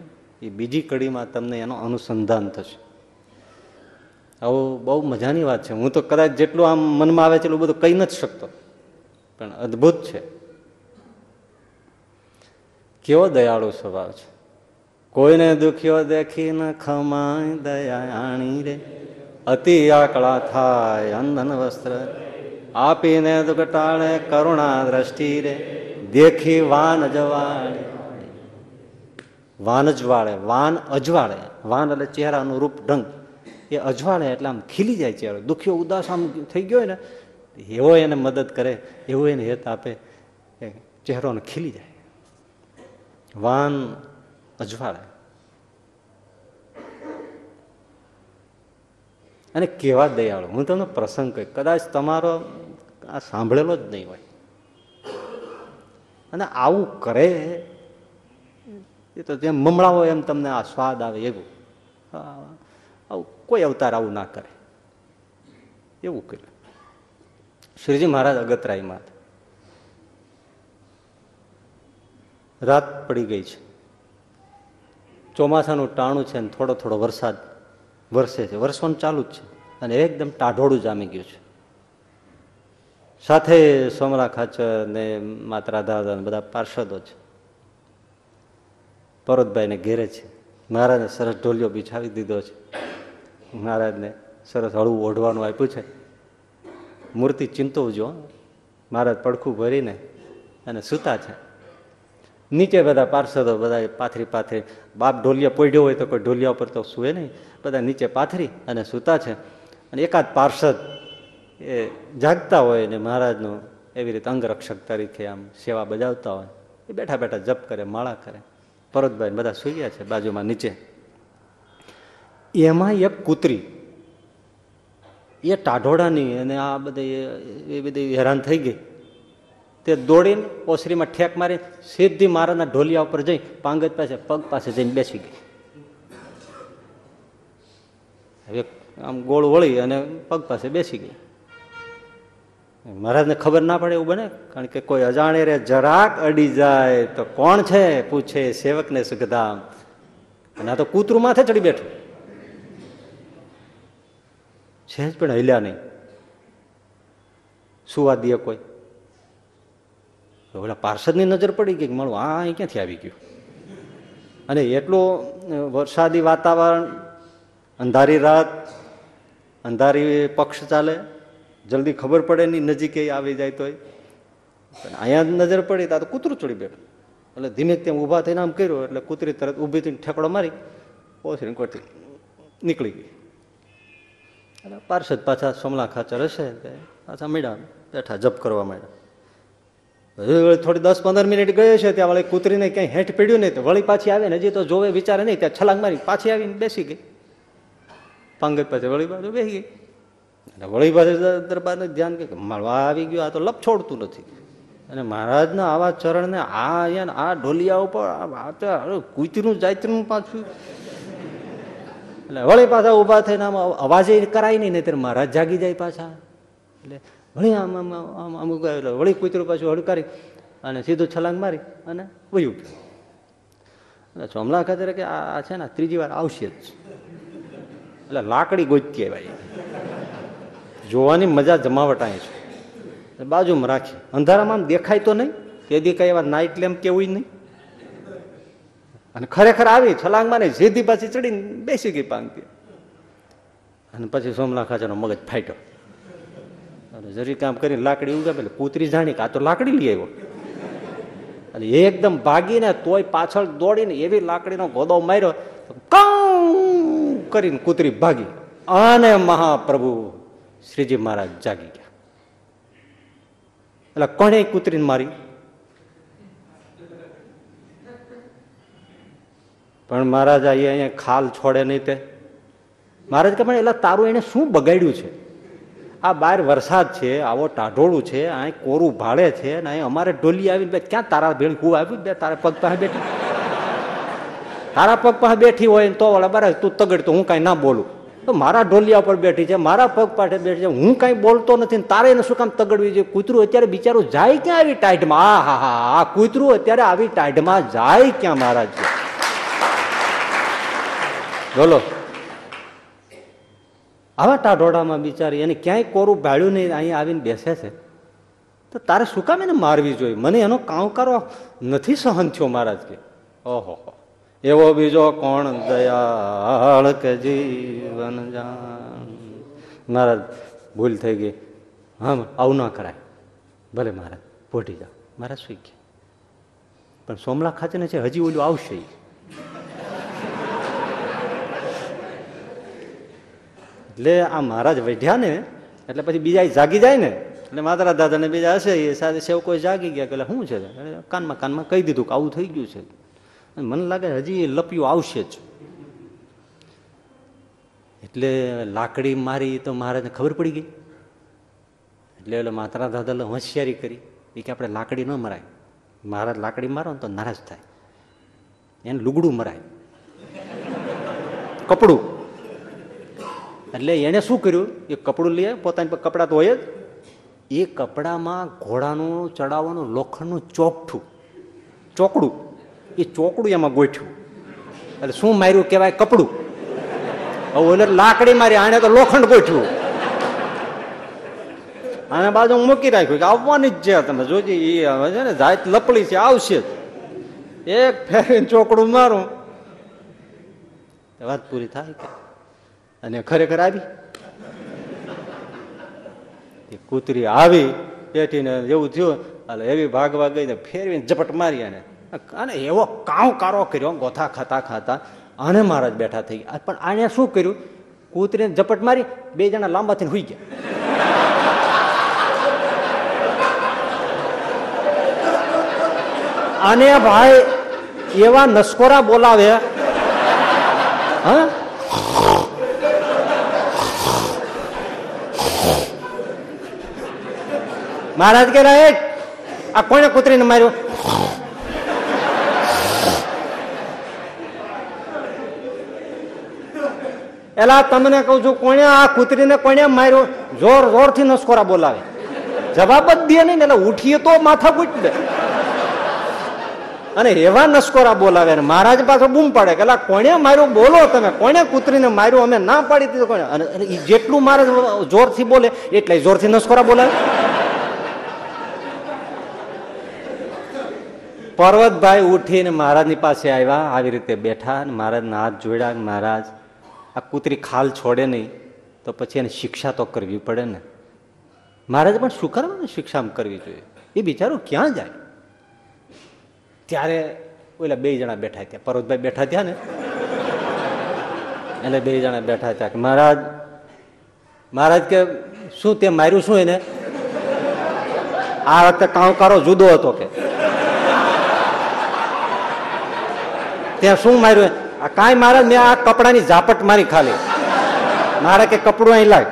એ બીજી કડીમાં તમને એનો અનુસંધાન થશે. આવું બહુ મજાની વાત છે. હું તો કદાચ જેટલું આમ મનમાં આવે છે એટલું બધું કહી નથી શકતો. પણ અદ્ભુત છે. કેવો દયાળુ સ્વભાવ છે. કોઈને દુખ્યો દેખી ન ખમાય દયાણી રે. અતિ આકળા થાય અંધન વસ્ત્ર. આપીને દુઘટાળે કરુણા દ્રષ્ટિ રે. દેખી વાન અજવાળે. વાન અજવાળે વાન અજવાળે. વાન એટલે ચહેરાનું રૂપ, ઢંગ. એ અજવાળે એટલે આમ ખીલી જાય ચહેરો. દુખ્યો, ઉદાસ આમ થઈ ગયો ને એવો એને મદદ કરે, એવો એને હેત આપે ચહેરોને ખીલી જાય. વાન અજવાળે. અને કેવા દયાળુ, હું તમને પ્રસંગ કહી, કદાચ તમારો આ સાંભળેલો જ નહીં હોય. અને આવું કરે, એ તો જેમ મમળાવો એમ તમને આ સ્વાદ આવે એવું. આવું કોઈ અવતાર આવું ના કરે. એવું કર્યું. શ્રીજી મહારાજ અગતરાયમાં રાત પડી ગઈ છે. ચોમાસાનું ટાણું છે ને થોડો થોડો વરસાદ વરસે છે. વરસવાનું ચાલુ જ છે. અને એકદમ ટાઢોળું જામી ગયું છે. સાથે સોમરા ખાચર ને માતા રાધા બધા પાર્ષદો છે. પરોતભાઈને ઘેરે છે. મહારાજને સરસ ઢોલિયો બિછાવી દીધો છે. મહારાજને સરસ હળવું ઓઢવાનું આપ્યું છે. મૂર્તિ ચિંતવજો. મહારાજ પડખું ભરીને અને સૂતા છે. નીચે બધા પાર્ષદો બધા પાથરી પાથરી, બાપ ઢોલિયા પોઢ્યો હોય તો કોઈ ઢોલિયા ઉપર તો સૂવે નહીં. બધા નીચે પાથરી અને સૂતા છે. અને એકાદ પાર્ષદ એ જાગતા હોય ને મહારાજનું એવી રીતે અંગરક્ષક તરીકે આમ સેવા બજાવતા હોય, એ બેઠા બેઠા જપ કરે, માળા કરે. પરોતભાઈ બધા સુઈ ગયા છે બાજુમાં નીચે. એમાં એક કૂતરી, એ ટાઢોડાની અને આ બધી એ બધી હેરાન થઈ ગઈ. તે દોડીને ઓસરીમાં ઠેક મારી સીધી મારાના ઢોલિયા ઉપર જઈ પાંગત પાસે, પગ પાસે જઈને બેસી ગઈ. હવે આમ ગોળ વળી અને પગ પાસે બેસી ગઈ. મહારાજને ખબર ના પડે એવું બને? કારણ કે કોઈ અજાણે રે, જરાક અડી જાય તો કોણ છે? પૂછે સેવકને સુખધામ. અને આ તો કૂતરું માથે ચડી બેઠું. છે જ પણ હલ્યા નહીં. સુવા દે કોઈ? ઓલા પાર્ષદની નજર પડી ગઈ મળું આ અહીં ક્યાંથી આવી ગયું? અને એટલું વરસાદી વાતાવરણ, અંધારી રાત, અંધારી પક્ષ ચાલે. જલ્દી ખબર પડે નહીં, નજીક આવી જાય તોય. પણ અહીંયા નજર પડી તો કૂતરું ચડી બેઠું. એટલે ધીમે તેમ ઊભા થઈને આમ કર્યું, એટલે કૂતરી તરત ઊભી થઈને ઠેકડો મારી ઓછરી કોટી નીકળી ગઈ. એટલે પાર્ષદ પાછા સોમલા ખાચર હશે પાછા મળ્યા, બેઠા જપ કરવા માંડ્યા. થોડી દસ પંદર મિનિટ ગયે છે, ત્યાં વળી કૂતરીને ક્યાંય હેઠ પીડ્યું નહીં, તો વળી પાછી આવે ને હજી તો જોવે વિચારે નહીં, ત્યાં છલાંગ મારી પાછી આવીને બેસી ગઈ. પાંગત પાછી વળી બાજુ બેસી ગઈ. અને વળી બાજુ દરબારને ધ્યાન કે મળવા આવી ગયો, આ તો લપ છોડતું નથી. અને મહારાજના આવા ચરણને આ અહીંયા આ ઢોલિયા ઉપર, આ કૂતરું જાયતનું પાછું. એટલે વળી પાછા ઊભા થઈને આમ અવાજે કરાય નહીં ત્યારે મહારાજ જાગી જાય પાછા. એટલે વળી આમ આમ આમ અમુક એટલે વળી કૂતરું પાછું હડકારી અને સીધું છલાંગ મારી અને વયું એટલે સોમલા ખાતે કે આ છે ને ત્રીજી વાર આવશે જ. એટલે લાકડી ગોચતી ભાઈ જોવાની મજા જમાવટ અહીં છે બાજુમાં રાખી. અંધારામાં દેખાય તો નહીં તેથી કઈ એવા નાઇટ લેમ્પ કેવું નહીં. અને ખરેખર આવી છલાંગમાં ને સીધી પાછી ચડીને બેસી ગઈ પાંગતી અને પછી સોમનાથ ખાચાનો મગજ ફાટ્યો. અને જરી કામ કરીને લાકડી ઉગા પેલે કૂતરી જાણી કે આ તો લાકડી લઈ આવ્યો. અને એકદમ ભાગીને તોય પાછળ દોડીને એવી લાકડીનો ગોદો માર્યો કાઉ કરીને કૂતરી ભાગી. અને મહાપ્રભુ શ્રીજી મહારાજ જાગી ગયા. એટલે કોને કૂતરીને મારી પણ મહારાજ અહીંયા ખાલ છોડે નહીં તે. મહારાજ કે, પણ એટલે તારું એને શું બગાડ્યું છે? આ બાર વરસાદ છે, આવો ટાઢોળું છે અહીં કોરું ભાડે છે અને અહીં અમારે ડોલી આવીને બે, ક્યાં તારા ભેળ હું આવ્યું બે, તારા પગ પાસે બેઠી? તારા પગ પાસે બેઠી હોય તો વળે, બરાબર, તું તગડ, તો હું કાંઈ ના બોલું. મારા ઢોલિયા પર બેઠી છે, મારા પગ પાસે બેઠી છે. હું કાંઈ બોલતો નથી તારે એને શું કામ તગડવી છે કૂતરું અત્યારે બિચારું જાય ક્યાં આવી ટાઈટમાં? આ હા હા આ કૂતરું અત્યારે આવી ટાઈટમાં જાય ક્યાં મહારાજ બોલો. આવા ટાઢોડામાં બિચારી એને ક્યાંય કોરું ભાડ્યું નહીં અહીંયા આવીને બેસે છે. તો તારે શું કામ એને મારવી જોઈએ? મને એનો કાંકારો નથી સહન થયો મહારાજ કે ઓહો એવો બીજો કોણ દયાળ કે જીવન જાણ? મહારાજ, ભૂલ થઈ ગઈ. હા, આવું ના કરાય. ભલે મહારાજ, પોટી જાઓ. મહારાજ સુઈ ગયા પણ સોમલા ખાતે છે, હજી ઓલું આવશે એટલે આ મહારાજ વઢ્યા ને, એટલે પછી બીજા જાગી જાય ને, એટલે માતા દાદા ને બીજા હશે, એ સાથે સેવકો જાગી ગયા કે શું છે? કાનમાં કાનમાં કહી દીધું કે આવું થઈ ગયું છે. મને લાગે હજી લપિયું આવશે જ. એટલે લાકડી મારી તો મહારાજને ખબર પડી ગઈ. એટલે એટલે માતારા દાદા હોશિયારી કરી. એ કે આપણે લાકડી ન મરાય. મહારાજ લાકડી મારો ને તો નારાજ થાય. એને લુગડું મરાય. કપડું. એટલે એને શું કર્યું? એ કપડું લઈએ પોતાની પર કપડાં તો હોય જ. એ કપડામાં ઘોડાનું, ચડાવવાનું, લોખંડનું ચોકઠું ચોકડું. એ ચોકડું એમાં ગોઠ્યું. એટલે શું માર્યું કહેવાય કપડું? હવે એટલે લાકડી મારી આને તો લોખંડ ગોઠ્યું. આને બાજુ મૂકી રાખ્યું કે આવવાની જ છે તમે જોજે એ હવે છે ને જાત લપડી છે, આવશે જ. એક ફેરીને ચોકડું મારું. વાત પૂરી થાય અને ખરેખર આવી? કૂતરી આવી બેઠીને એવું થયું, એટલે એવી ભાગવા ગઈ ને ફેરવીને ઝપટ મારી અને અને એવો કાઉ કારો કર્યો, ગોથા ખાતા ખાતા. આને મહારાજ બેઠા થઈ ગયા. પણ આને શું કર્યું? કૂતરીને ઝપટ મારી, બે જણા લાંબા થઈને હોઈ ગયા. અને ભાઈ એવા નસકોરા બોલાવે. હા? મહારાજ કે આ કોને કૂતરીને માર્યો? એલા, તમને કહું છું, કોણે આ કૂતરીને કોણે માર્યો? જોર, જોરથી નસકોરા બોલાવે. જવાબ જ દે નહીં એટલે ઉઠીએ તો માથા કૂટ દે. અને એવા નસકોરા બોલાવે ને, મહારાજ પાછો બૂમ પાડે કે કોને માર્યું? બોલો તમે કોને કૂતરીને માર્યું? અમે ના પાડી દીધું કોને અને જેટલું મહારાજ જોરથી બોલે એટલે જોરથી નસકોરા બોલાવે. પર્વતભાઈ ઉઠીને મહારાજની પાસે આવ્યા, આવી રીતે બેઠા મહારાજના હાથ જોડ્યા, મહારાજ આ કૂતરી ખાલ છોડે નહીં, તો પછી એને શિક્ષા તો કરવી પડે ને. મહારાજ પણ શું કરવાનું શિક્ષા કરવી જોઈએ? એ બિચારું ક્યાં જાય? ત્યારે ઓલા બે જણા બેઠા ત્યાં પરોજભાઈ બેઠા ત્યાં ને. એટલે બે જણા બેઠા ત્યાં કે મહારાજ મહારાજ કે શું તે માર્યું શું એને? આ વખતે કાંકારો જુદો હતો કે. ત્યાં શું માર્યું? આ કાંઈ મહારાજ મેં આ કપડાની ઝાપટ મારી ખાલી. મારે કે કપડું અહીં લાગ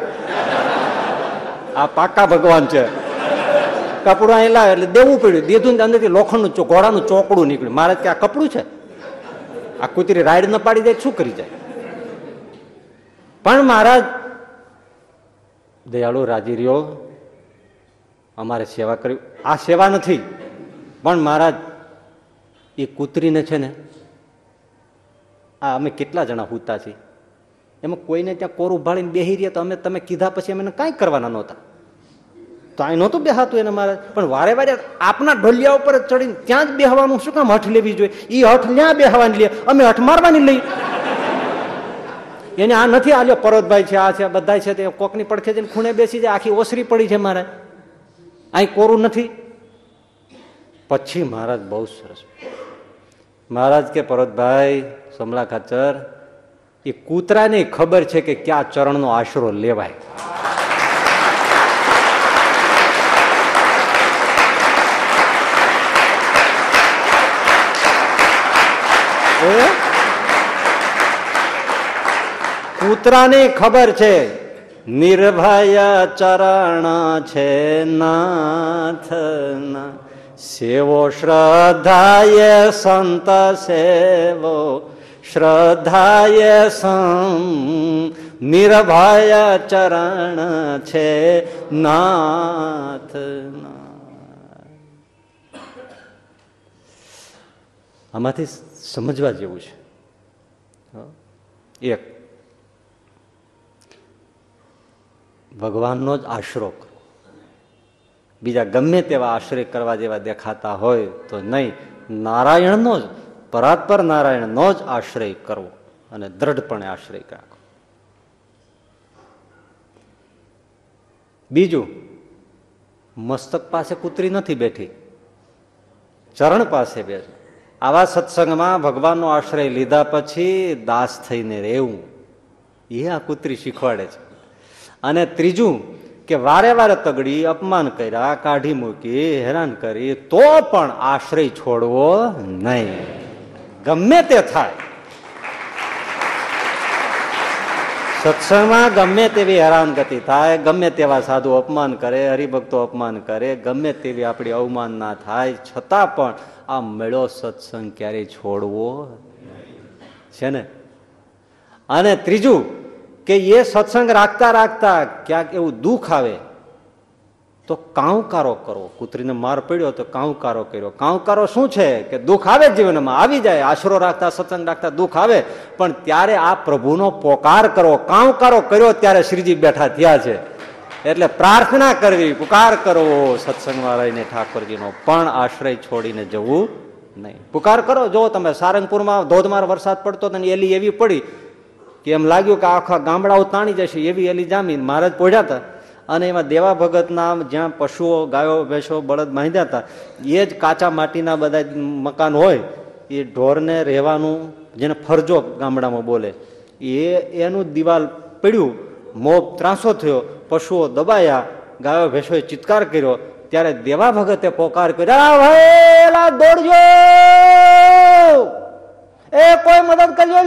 આ પાકા ભગવાન છે. કપડું અહીં લાવે એટલે દેવું પડ્યું. દીધું અંદરથી લોખંડનું ઘોડાનું ચોકડું નીકળ્યું. મહારાજ કે આ કપડું છે? આ કુતરી રાઈડ ન પાડી જાય, શું કરી જાય? પણ મહારાજ, દયાળુ રાજી રહ્યો અમારે સેવા કરી આ સેવા નથી. પણ મહારાજ, એ કૂતરીને છે ને આ અમે કેટલા જણા હુતા છીએ? એમાં કોઈને ત્યાં કોરું ભાળીને બેહી રહ્યા તો અમે તમે કીધા પછી અમે કાંઈ કરવાના નહોતા. તો અહીં નહોતું બેહાતું એને મારે. પણ વારે વારે આપના ઢોલિયા ઉપર ચડીને ત્યાં જ બેહવાનું શું કામ હઠ લેવી જોઈએ? એ હઠ ત્યાં બેહવાની લે? અમે હઠ મારવાની લઈ. એને આ નથી આલ્યો, પરોતભાઈ છે, આ છે બધા છે, તે કોકની પડખે જઈને ખૂણે બેસી જાય, આખી ઓસરી પડી છે મારે. અહીં કોરું નથી. પછી મહારાજ બહુ સરસ. મહારાજ કે, પરોતભાઈ સમલા ખાચર, એ કૂતરાને ખબર છે કે ક્યાં ચરણનો આશરો લેવાય. કૂતરાને ખબર છે, નિર્ભય ચરણ છે નાથ સેવો શ્રદ્ધાય સંત સેવો શ્રદ્ધાય સમ નિર્ભય ચરણ છે નાથ આમાંથી સમજવા જેવું છે. એક. ભગવાનનો જ આશરો કરો. બીજા ગમે તેવા આશ્રય કરવા જેવા દેખાતા હોય તો નહીં. નારાયણનો જ. પરાત્પર નારાયણનો જ આશ્રય કરવો અને દ્રઢપણે આશ્રય રાખવો બીજું, મસ્તક પાસે કૂતરી નથી બેઠી. ચરણ પાસે બેઠી. આવા સત્સંગમાં ભગવાનનો આશ્રય લીધા પછી દાસ થઈને રહેવું. એ આ કૂતરી શીખવાડે છે. અને ત્રીજું, કે વારે વારે તગડી અપમાન કર્યા, કાઢી મૂકી હેરાન કરી, તો પણ આશ્રય છોડવો નહીં. ગમે તે થાય. સત્સંગમાં ગમે તેવી હેરાનગતિ થાય, ગમે તેવા સાધુ અપમાન કરે, હરિભક્તો અપમાન કરે, ગમે તેવી આપણી અવમાન ના થાય, છતાં પણ આ મેળો સત્સંગ ક્યારેય છોડવો છે ને? અને ત્રીજું કે એ સત્સંગ રાખતા રાખતા ક્યાંક એવું દુઃખ આવે તો કાંવકારો કરવો કૂતરીને માર પડ્યો તો કાંવકારો કર્યો. કાંવકારો શું છે? કે દુઃખ આવે જીવનમાં. આવી જાય. આશરો રાખતા, સત્સંગ રાખતા દુઃખ આવે. પણ ત્યારે આ પ્રભુનો પોકાર કરવો કાંવકારો કર્યો ત્યારે શ્રીજી બેઠા થયા છે. એટલે પ્રાર્થના કરવી. પુકાર કરવો સત્સંગમાં રહીને ઠાકોરજીનો પણ આશ્રય છોડીને જવું નહીં. પુકાર કરો. જો તમે સારંગપુરમાં ધોધમાર વરસાદ પડતો તો એલી એવી પડી, કે એમ લાગ્યું કે આખા ગામડાઓ તાણી જશે. એવી એલી જામીન. મહારાજ પોઢ્યા હતા. અને એમાં દેવા ભગતના જ્યાં પશુઓ ગાયો, ભેંસો, બળદ બાંધ્યા હતા, એ જ કાચા માટીના બધા મકાન હોય, એ ઢોરને રહેવાનું જેને ફરજો ગામડામાં બોલે, એ એનું દિવાલ પડ્યું મોબ ત્રાસો થયો, પશુઓ દબાયા, ગાયો, ભેંસોએ ચિત્કાર કર્યો, ત્યારે દેવા ભગતે પોકાર કર્યો દોડજો! એ કોઈ મદદ કરજો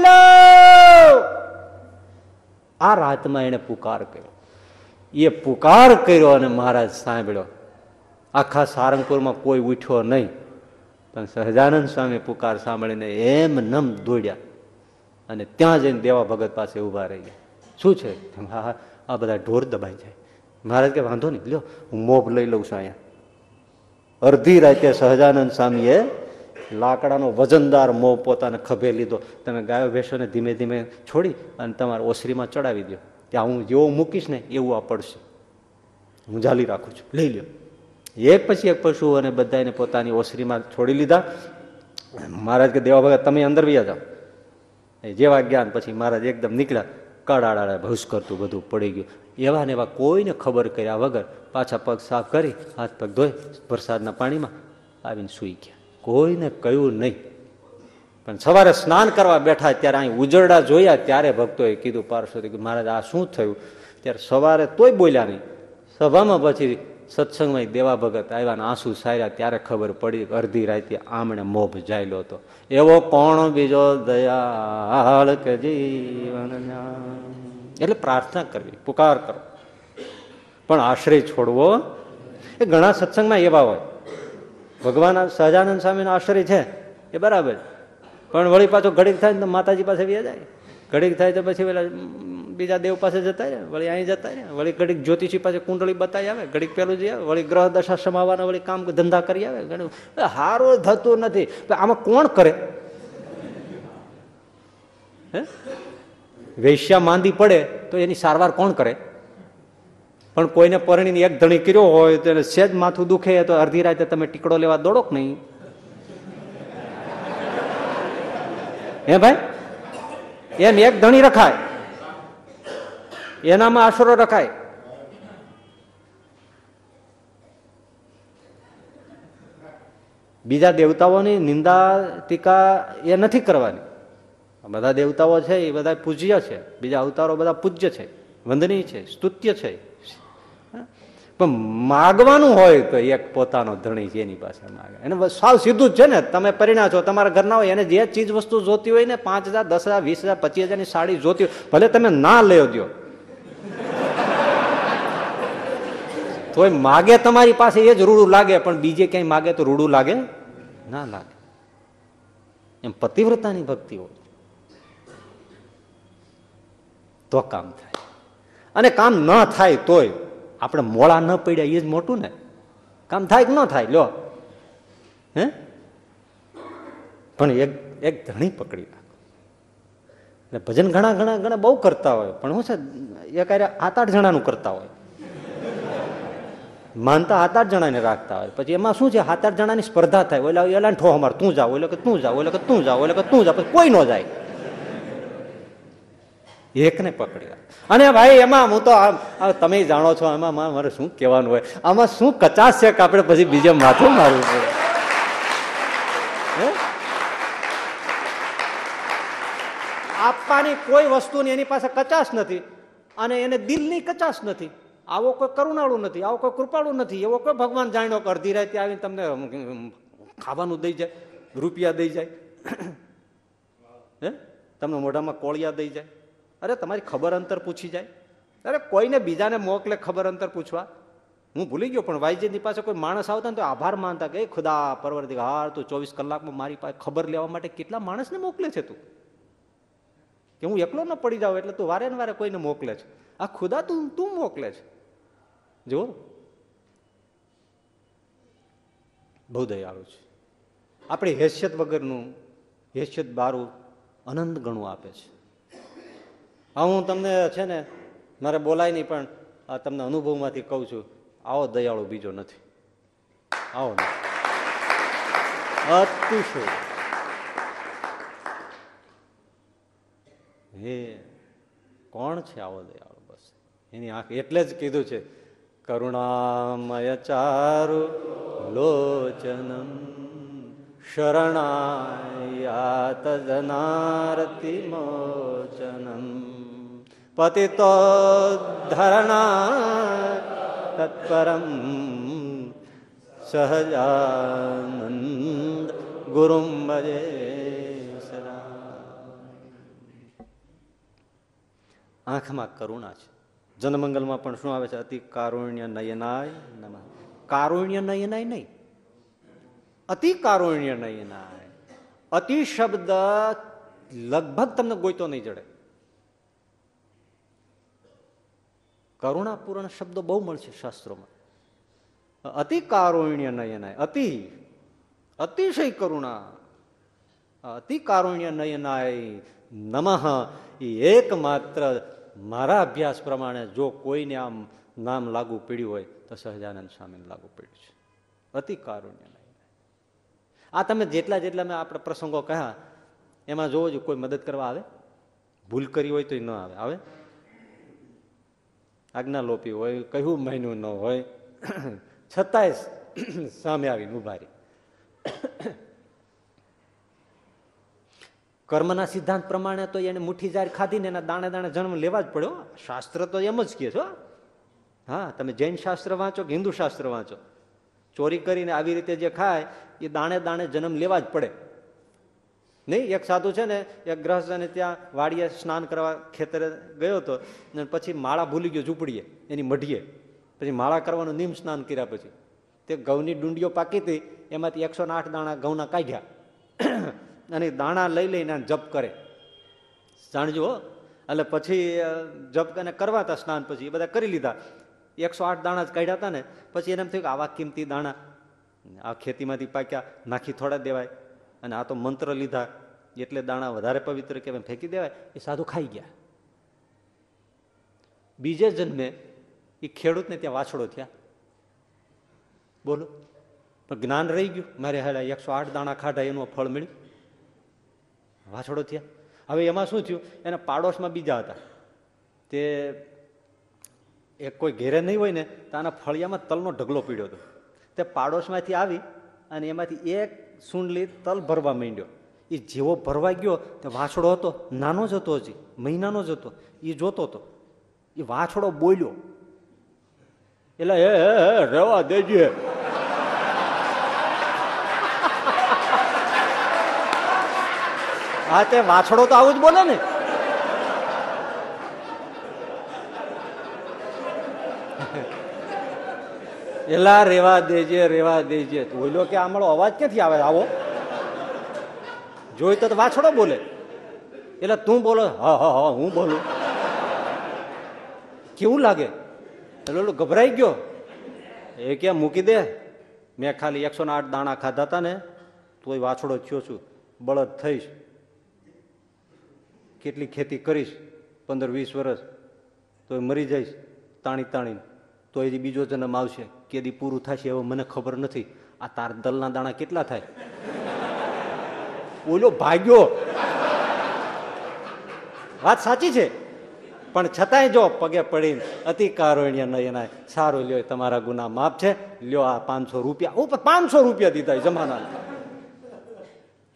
આ રાતમાં એને પુકાર કર્યો. એ પુકાર કર્યો અને મહારાજ સાંભળ્યો. આખા સારંગપુરમાં કોઈ ઉઠ્યો નહીં. પણ સહજાનંદ સ્વામી પુકાર સાંભળીને એમ નમ દોડ્યા અને ત્યાં જઈને દેવા ભગત પાસે ઊભા રહી ગયા. શું છે? હા આ બધા ઢોર દબાઈ જાય. મહારાજ કે, વાંધો નહીં, લ્યો, હું મોભ લઈ લઉં છું અહીંયા. અડધી રાતે સહજાનંદ સ્વામીએ લાકડાનો વજનદાર મોં પોતાને ખભે લીધો. તમે ગાયો, ભેંસોને ધીમે ધીમે છોડી અને તમારા ઓસરીમાં ચડાવી દો ત્યાં હું જેવો મૂકીશ ને એવું આ પડશે. હું જાલી રાખું છું. લઈ લ્યો. એક પછી એક પશુ અને બધાને પોતાની ઓસરીમાં છોડી લીધા. મહારાજ કે, દેવા ભગત, તમે અંદર વ્યા જાઓ. જેવા જ્ઞાન પછી મહારાજ એકદમ નીકળ્યા. કડાડા ભૂસ કરતું બધું પડી ગયું. એવા ને એવા કોઈને ખબર કર્યા વગર પાછા પગ સાફ કરી, હાથ પગ ધોઈ, વરસાદના પાણીમાં આવીને સૂઈ ગયા. કોઈને કહ્યું નહીં. પણ સવારે સ્નાન કરવા બેઠા ત્યારે અહીં ઉજરડા જોયા ત્યારે ભક્તોએ કીધું પાર્શ્વતી મહારાજ, આ શું થયું? ત્યારે સવારે તોય બોલ્યા નહીં. સભામાં પછી સત્સંગમાં દેવા ભગત આવ્યા ને આંસુ સાર્યા. ત્યારે ખબર પડી અડધી રાતે આમણે મોભ જાયલો હતો. એવો કોણ બીજો દયાળ કે જીવન એટલે પ્રાર્થના કરવી, પુકાર કરો. પણ આશ્રય છોડવો એ ઘણા સત્સંગમાં એવા હોય. ભગવાન સહજાનંદ સ્વામીનો આશ્રય છે. એ બરાબર. પણ વળી પાછો ઘડીક થાય ને તો માતાજી પાસે વ્યા જાય. ઘડીક થાય તો પછી પેલા બીજા દેવ પાસે જતા રહે વળી અહીં જતા રહે વળી ઘડીક જ્યોતિષી પાસે કુંડળી બતાવી આવે, ઘડીક પેલું જઈ આવે, વળી ગ્રહ દશા સમાવાના વળી કામ ધંધા કરી આવે. ઘણું. હારું થતું નથી. આમાં કોણ કરે? હે? વેશ્યા માંદી પડે તો એની સારવાર કોણ કરે? પણ કોઈને પરણીને એક ધણી કર્યો હોય તો એને સેજ માથું દુખે તો અડધી રાતે તમે ટીકડો લેવા દોડો કે નહીં? હે ભાઈ? એમ એક ધણી રખાય. એનામાં આશરો રખાય. બીજા દેવતાઓની નિંદા, ટીકા એ નથી કરવાની. બધા દેવતાઓ છે, એ બધા પૂજ્ય છે. બીજા અવતારો બધા પૂજ્ય છે. વંદનીય છે, સ્તુત્ય છે. પણ માગવાનું હોય તો એક પોતાનો ધણી છે એની પાસે માગે. એને સાવ સીધું જ છે ને, તમે પરિણા છો, તમારા ઘરના હોય, એને જે ચીજ વસ્તુ જોતી હોય ને, પાંચ હજાર, દસ હજાર, વીસ હજાર, પચીસ હજારની સાડી જોતી હોય, ભલે તમે ના લઈ દો તોય માગે તમારી પાસે એ જ રૂડું લાગે, પણ બીજે ક્યાંય માગે તો રૂડું લાગે? ના લાગે. એમ પતિવ્રતાની ભક્તિ હોય. તો કામ થાય. અને કામ ન થાય તોય આપણે મોળા ન પડ્યા એ જ મોટું ને. કામ થાય કે ન થાય લો હે? પણ એક એક ધણી પકડી નાખો. એટલે ભજન ઘણા ઘણા ઘણા બહુ કરતા હોય, પણ શું છે, એક આત આઠ જણાનું કરતા હોય. માનતા સાત આઠ જણાને રાખતા હોય. પછી એમાં શું છે સાત આઠ જણાની સ્પર્ધા થાય, ઓલા એલા ઠો અમાર, તું જાવ, ઓલો કે તું જાઓ ઓલો કે તું જાઓ ઓલો કે તું જાઓ પછી કોઈ ન જાય. એકને પકડ્યા. અને ભાઈ, એમાં હું તો તમે જાણો છો એમાં મારે શું કહેવાનું હોય? આમાં શું કચાશ છે કે આપણે પછી બીજે માથું મારવું પડે આપવાની કોઈ વસ્તુની એની પાસે કચાશ નથી અને એને દિલની કચાશ નથી. આવો કોઈ કરુણાળું નથી, આવો કોઈ કૃપાળુ નથી, એવો કોઈ ભગવાન જાણ્યો કે અડધી રાતે આવીને તમને ખાવાનું દઈ જાય, રૂપિયા દઈ જાય. હે? તમને મોઢામાં કોળિયા દઈ જાય. અરે, તમારી ખબર અંતર પૂછી જાય. અરે, કોઈને બીજાને મોકલે ખબર અંતર પૂછવા. હું ભૂલી ગયો, પણ વાઈજીની પાસે કોઈ માણસ આવતા ને તો આભાર માનતા કે ખુદા પરવર્તી હાર તું ચોવીસ કલાકમાં મારી પાસે ખબર લેવા માટે કેટલા માણસને મોકલે છે તું? કે હું એકલો ન પડી જાઉં, એટલે તું વારે ને વારે કોઈને મોકલે છે. આ ખુદા તું તું મોકલે છે. જુઓ. બહુ દયાળુ છે. આપણી હેસિયત વગરનું હેસિયત બારું અનંત ગણું આપે છે. હા, હું તમને છે ને, મારે બોલાય નહીં, પણ તમને અનુભવમાંથી કહું છું, આવો દયાળુ બીજો નથી. આવો અતિશય. હે, કોણ છે આવો દયાળુ? બસ. એની આંખ એટલે જ કીધું છે, કરુણામય ચારુ લોચનમ શરણાયા જનારતિ મોચનમ પતિતો ધરણા તત્પરમ સહજાનંદ ગુરુમ ભજે આંખમાં કરુણા છે જનમંગલમાં પણ શું આવે છે અતિ કારુણ્ય નયનાય નમ કારુણ્ય નયનાય નહીં અતિ કારુણ્ય નયનાય અતિ શબ્દ લગભગ તમને ગોઈતો નહીં જડે। કરુણાપૂર્ણ શબ્દો બહુ મળશે શાસ્ત્રોમાં. અતિ કારુણ્ય નયનાય, અતિ, અતિશય કરુણા, અતિ કારુણ્ય નયનાય નમઃ. એકમાત્ર મારા અભ્યાસ પ્રમાણે જો કોઈને આમ નામ લાગુ પડ્યું હોય, તો સહજાનંદ સ્વામીને લાગુ પડ્યું છે. અતિ કારુણ્ય નયનાય. આ તમે જેટલા જેટલા મેં આપણે પ્રસંગો કહ્યા, એમાં જોવો જો કોઈ મદદ કરવા આવે, ભૂલ કરી હોય તો ન આવે. આવે? આજ્ઞા લોપી હોય, કયું મહિનું ન હોય, છતાંય સામે આવીને ઊભા કર્મના સિદ્ધાંત પ્રમાણે તો એને મુઠ્ઠી જાર ખાધીને એના દાણે દાણે જન્મ લેવા જ પડ્યો શાસ્ત્ર તો એમ જ કહે છો હા, તમે જૈન શાસ્ત્ર વાંચો કે હિન્દુ શાસ્ત્ર વાંચો? ચોરી કરીને આવી રીતે જે ખાય, એ દાણે દાણે જન્મ લેવા જ પડે. નહીં, એક સાધુ છે ને, એક ગ્રહસ્થને ત્યાં વાડીએ સ્નાન કરવા ખેતરે ગયો હતો અને પછી માળા ભૂલી ગયો ઝૂંપડીએ, એની મઢીએ. પછી માળા કરવાનું નિમ સ્નાન કર્યા પછી. તે ઘઉંની ડુંડીઓ પાકી હતી, એમાંથી એકસો આઠ દાણા ઘઉંના કાઢ્યા. અને દાણા લઈ લઈને જપ કરે. જાણજો હો, એટલે પછી જપ અને કરવા હતા સ્નાન પછી, એ બધા કરી લીધા. એકસો આઠ દાણા જ કાઢ્યા હતા ને, પછી એને એમ થયું કે આવા કિંમતી દાણા આ ખેતીમાંથી પાક્યા, નાખી થોડા દેવાય. અને આ તો મંત્ર લીધા, એટલે દાણા વધારે પવિત્ર કહેવાય, ફેંકી દેવાય, એ સાધુ ખાઈ ગયા. બીજે જન્મે એ ખેડૂતને ત્યાં વાછડો થયા. બોલો. પણ જ્ઞાન રહી ગયું. મારે હાલ એકસો આઠ દાણા ખાધા, એનું ફળ મળ્યું. વાછડો થયા. હવે એમાં શું થયું? એના પાડોશમાં બીજા હતા. તે એક કોઈ ઘેરે નહીં હોય ને, તો આના ફળિયામાં તલનો ઢગલો પીડ્યો હતો. તે પાડોશમાંથી આવી અને એમાંથી એક સુંડલી તલ ભરવા માંડ્યો. એ જેવો ભરવા ગયો તે વાછડો હતો નાનો જ હતો હજી મહિનાનો જ હતો એ જોતો હતો. એ વાછડો બોલ્યો. એટલે હે હે રેવા દેજે. હા તે વાછડો તો આવું જ બોલે ને. એલા રેવા દેજે રેવા દેજે. બોલ્યો કે આમળો અવાજ ક્યાંથી આવે? આવો. જોઈ તો વાછડો બોલે. એટલે તું બોલો, હા હા હા, હું બોલું. કેવું લાગે? એટલે ગભરાઈ ગયો. એ કે મૂકી દે. મેં ખાલી એકસો આઠ દાણા ખાધા હતા ને, તોય વાછડો થયો છું. બળદ થઈશ. કેટલી ખેતી કરીશ? પંદર વીસ વર્ષ તોય મરી જઈશ. તાણી તાણી તો એ બીજો જન્મ આવશે. કેદી પૂરું થશે એવું મને ખબર નથી. આ તાર દલના દાણા કેટલા થાય? ઓલો ભાગ્યો. વાત સાચી છે? પણ છતાંય જો પગે પડીને અતિ નહીં નયના સારું લ્યો તમારા ગુના માફ છે. લ્યો આ પાંચસો રૂપિયા, ઉપર પાંચસો રૂપિયા દીધા જમાના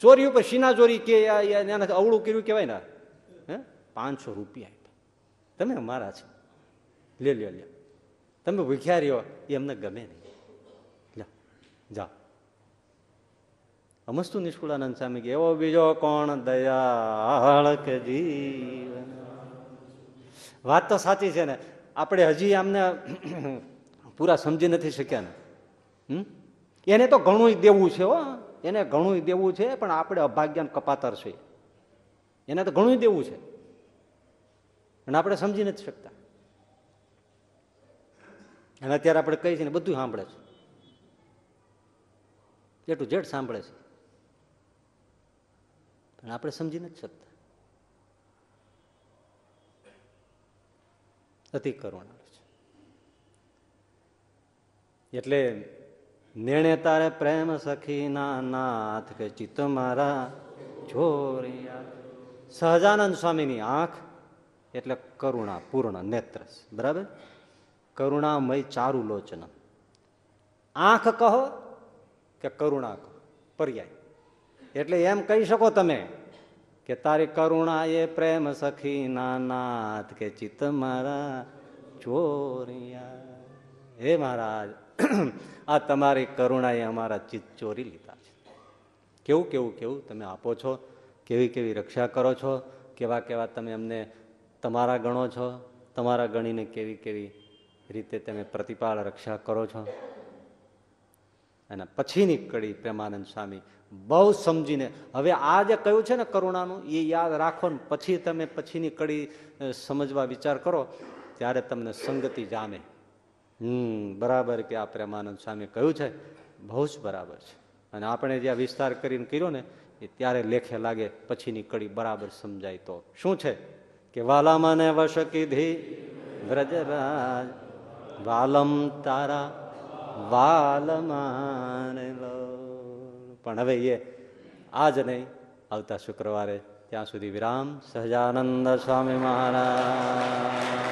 ચોરી ઉપર સીના ચોરી કે એનાથી અવળું કર્યું કહેવાય ને? હે? પાંચસો રૂપિયા તમે મારા છે. લે લ્યો લ્યો. તમે ભૂખ્યા રહ્યો એ અમને ગમે નહીં જા જા અમસ્તુ નિષ્કુળાનંદ સ્વામી એવો બીજો કોણ દયાળ કે જીવન વાત તો સાચી છે ને આપણે હજી આમને પૂરા સમજી નથી શક્યા ને? એને તો ઘણું દેવું છે હો એને ઘણું દેવું છે પણ આપણે અભાગ્યાન કપાતર છે એને તો ઘણું દેવું છે અને આપણે સમજી નથી શકતા અને અત્યારે આપણે કહીએ છીએ બધું સાંભળે છે. એટલું જેડ સાંભળે છે. પણ આપણે સમજી નથી શકતા. અતિ કરુણા એટલે નેણે તારે પ્રેમ સખીના નાથ કે ચિત્ત મારા જોરિયા. સહજાનંદ સ્વામીની આંખ એટલે કરુણા, પૂર્ણ નેત્ર બરાબર? કરુણામય ચારુ લોચન આંખ કહો કે કરુણા કહો, પર્યાય. એટલે એમ કહી શકો તમે કે તારી કરુણા એ પ્રેમ સખી નાથ કે ચિત્ત મારા ચોરિયા. હે મહારાજ, આ તમારી કરુણાએ અમારા ચિત્ત ચોરી લીધા છે. કેવું કેવું કેવું તમે આપો છો? કેવી કેવી રક્ષા કરો છો? કેવા કેવા તમે અમને તમારા ગણો છો? તમારા ગણીને કેવી કેવી રીતે તમે પ્રતિપાળ રક્ષા કરો છો. અને પછીની કડી પ્રેમાનંદ સ્વામી. બહુ સમજીને, હવે આ જે કહ્યું છે ને કરુણાનું, એ યાદ રાખો ને, પછી તમે પછીની કડી સમજવા વિચાર કરો, ત્યારે તમને સંગતિ જામે. હમ, બરાબર કે આ પ્રેમાનંદ સ્વામી કહ્યું છે, બહુ જ બરાબર છે. અને આપણે જે વિસ્તાર કરીને કર્યો ને, એ ત્યારે લેખે લાગે પછીની કડી બરાબર સમજાય તો. શું છે? કે વાલામાને વશ કીધી, વ્રજરાજ વાલમ તારા વાલમાને પણ હવે એ આજ નહીં, આવતા શુક્રવારે ત્યાં સુધી વિરામ. સહજાનંદ સ્વામી મહારાજ.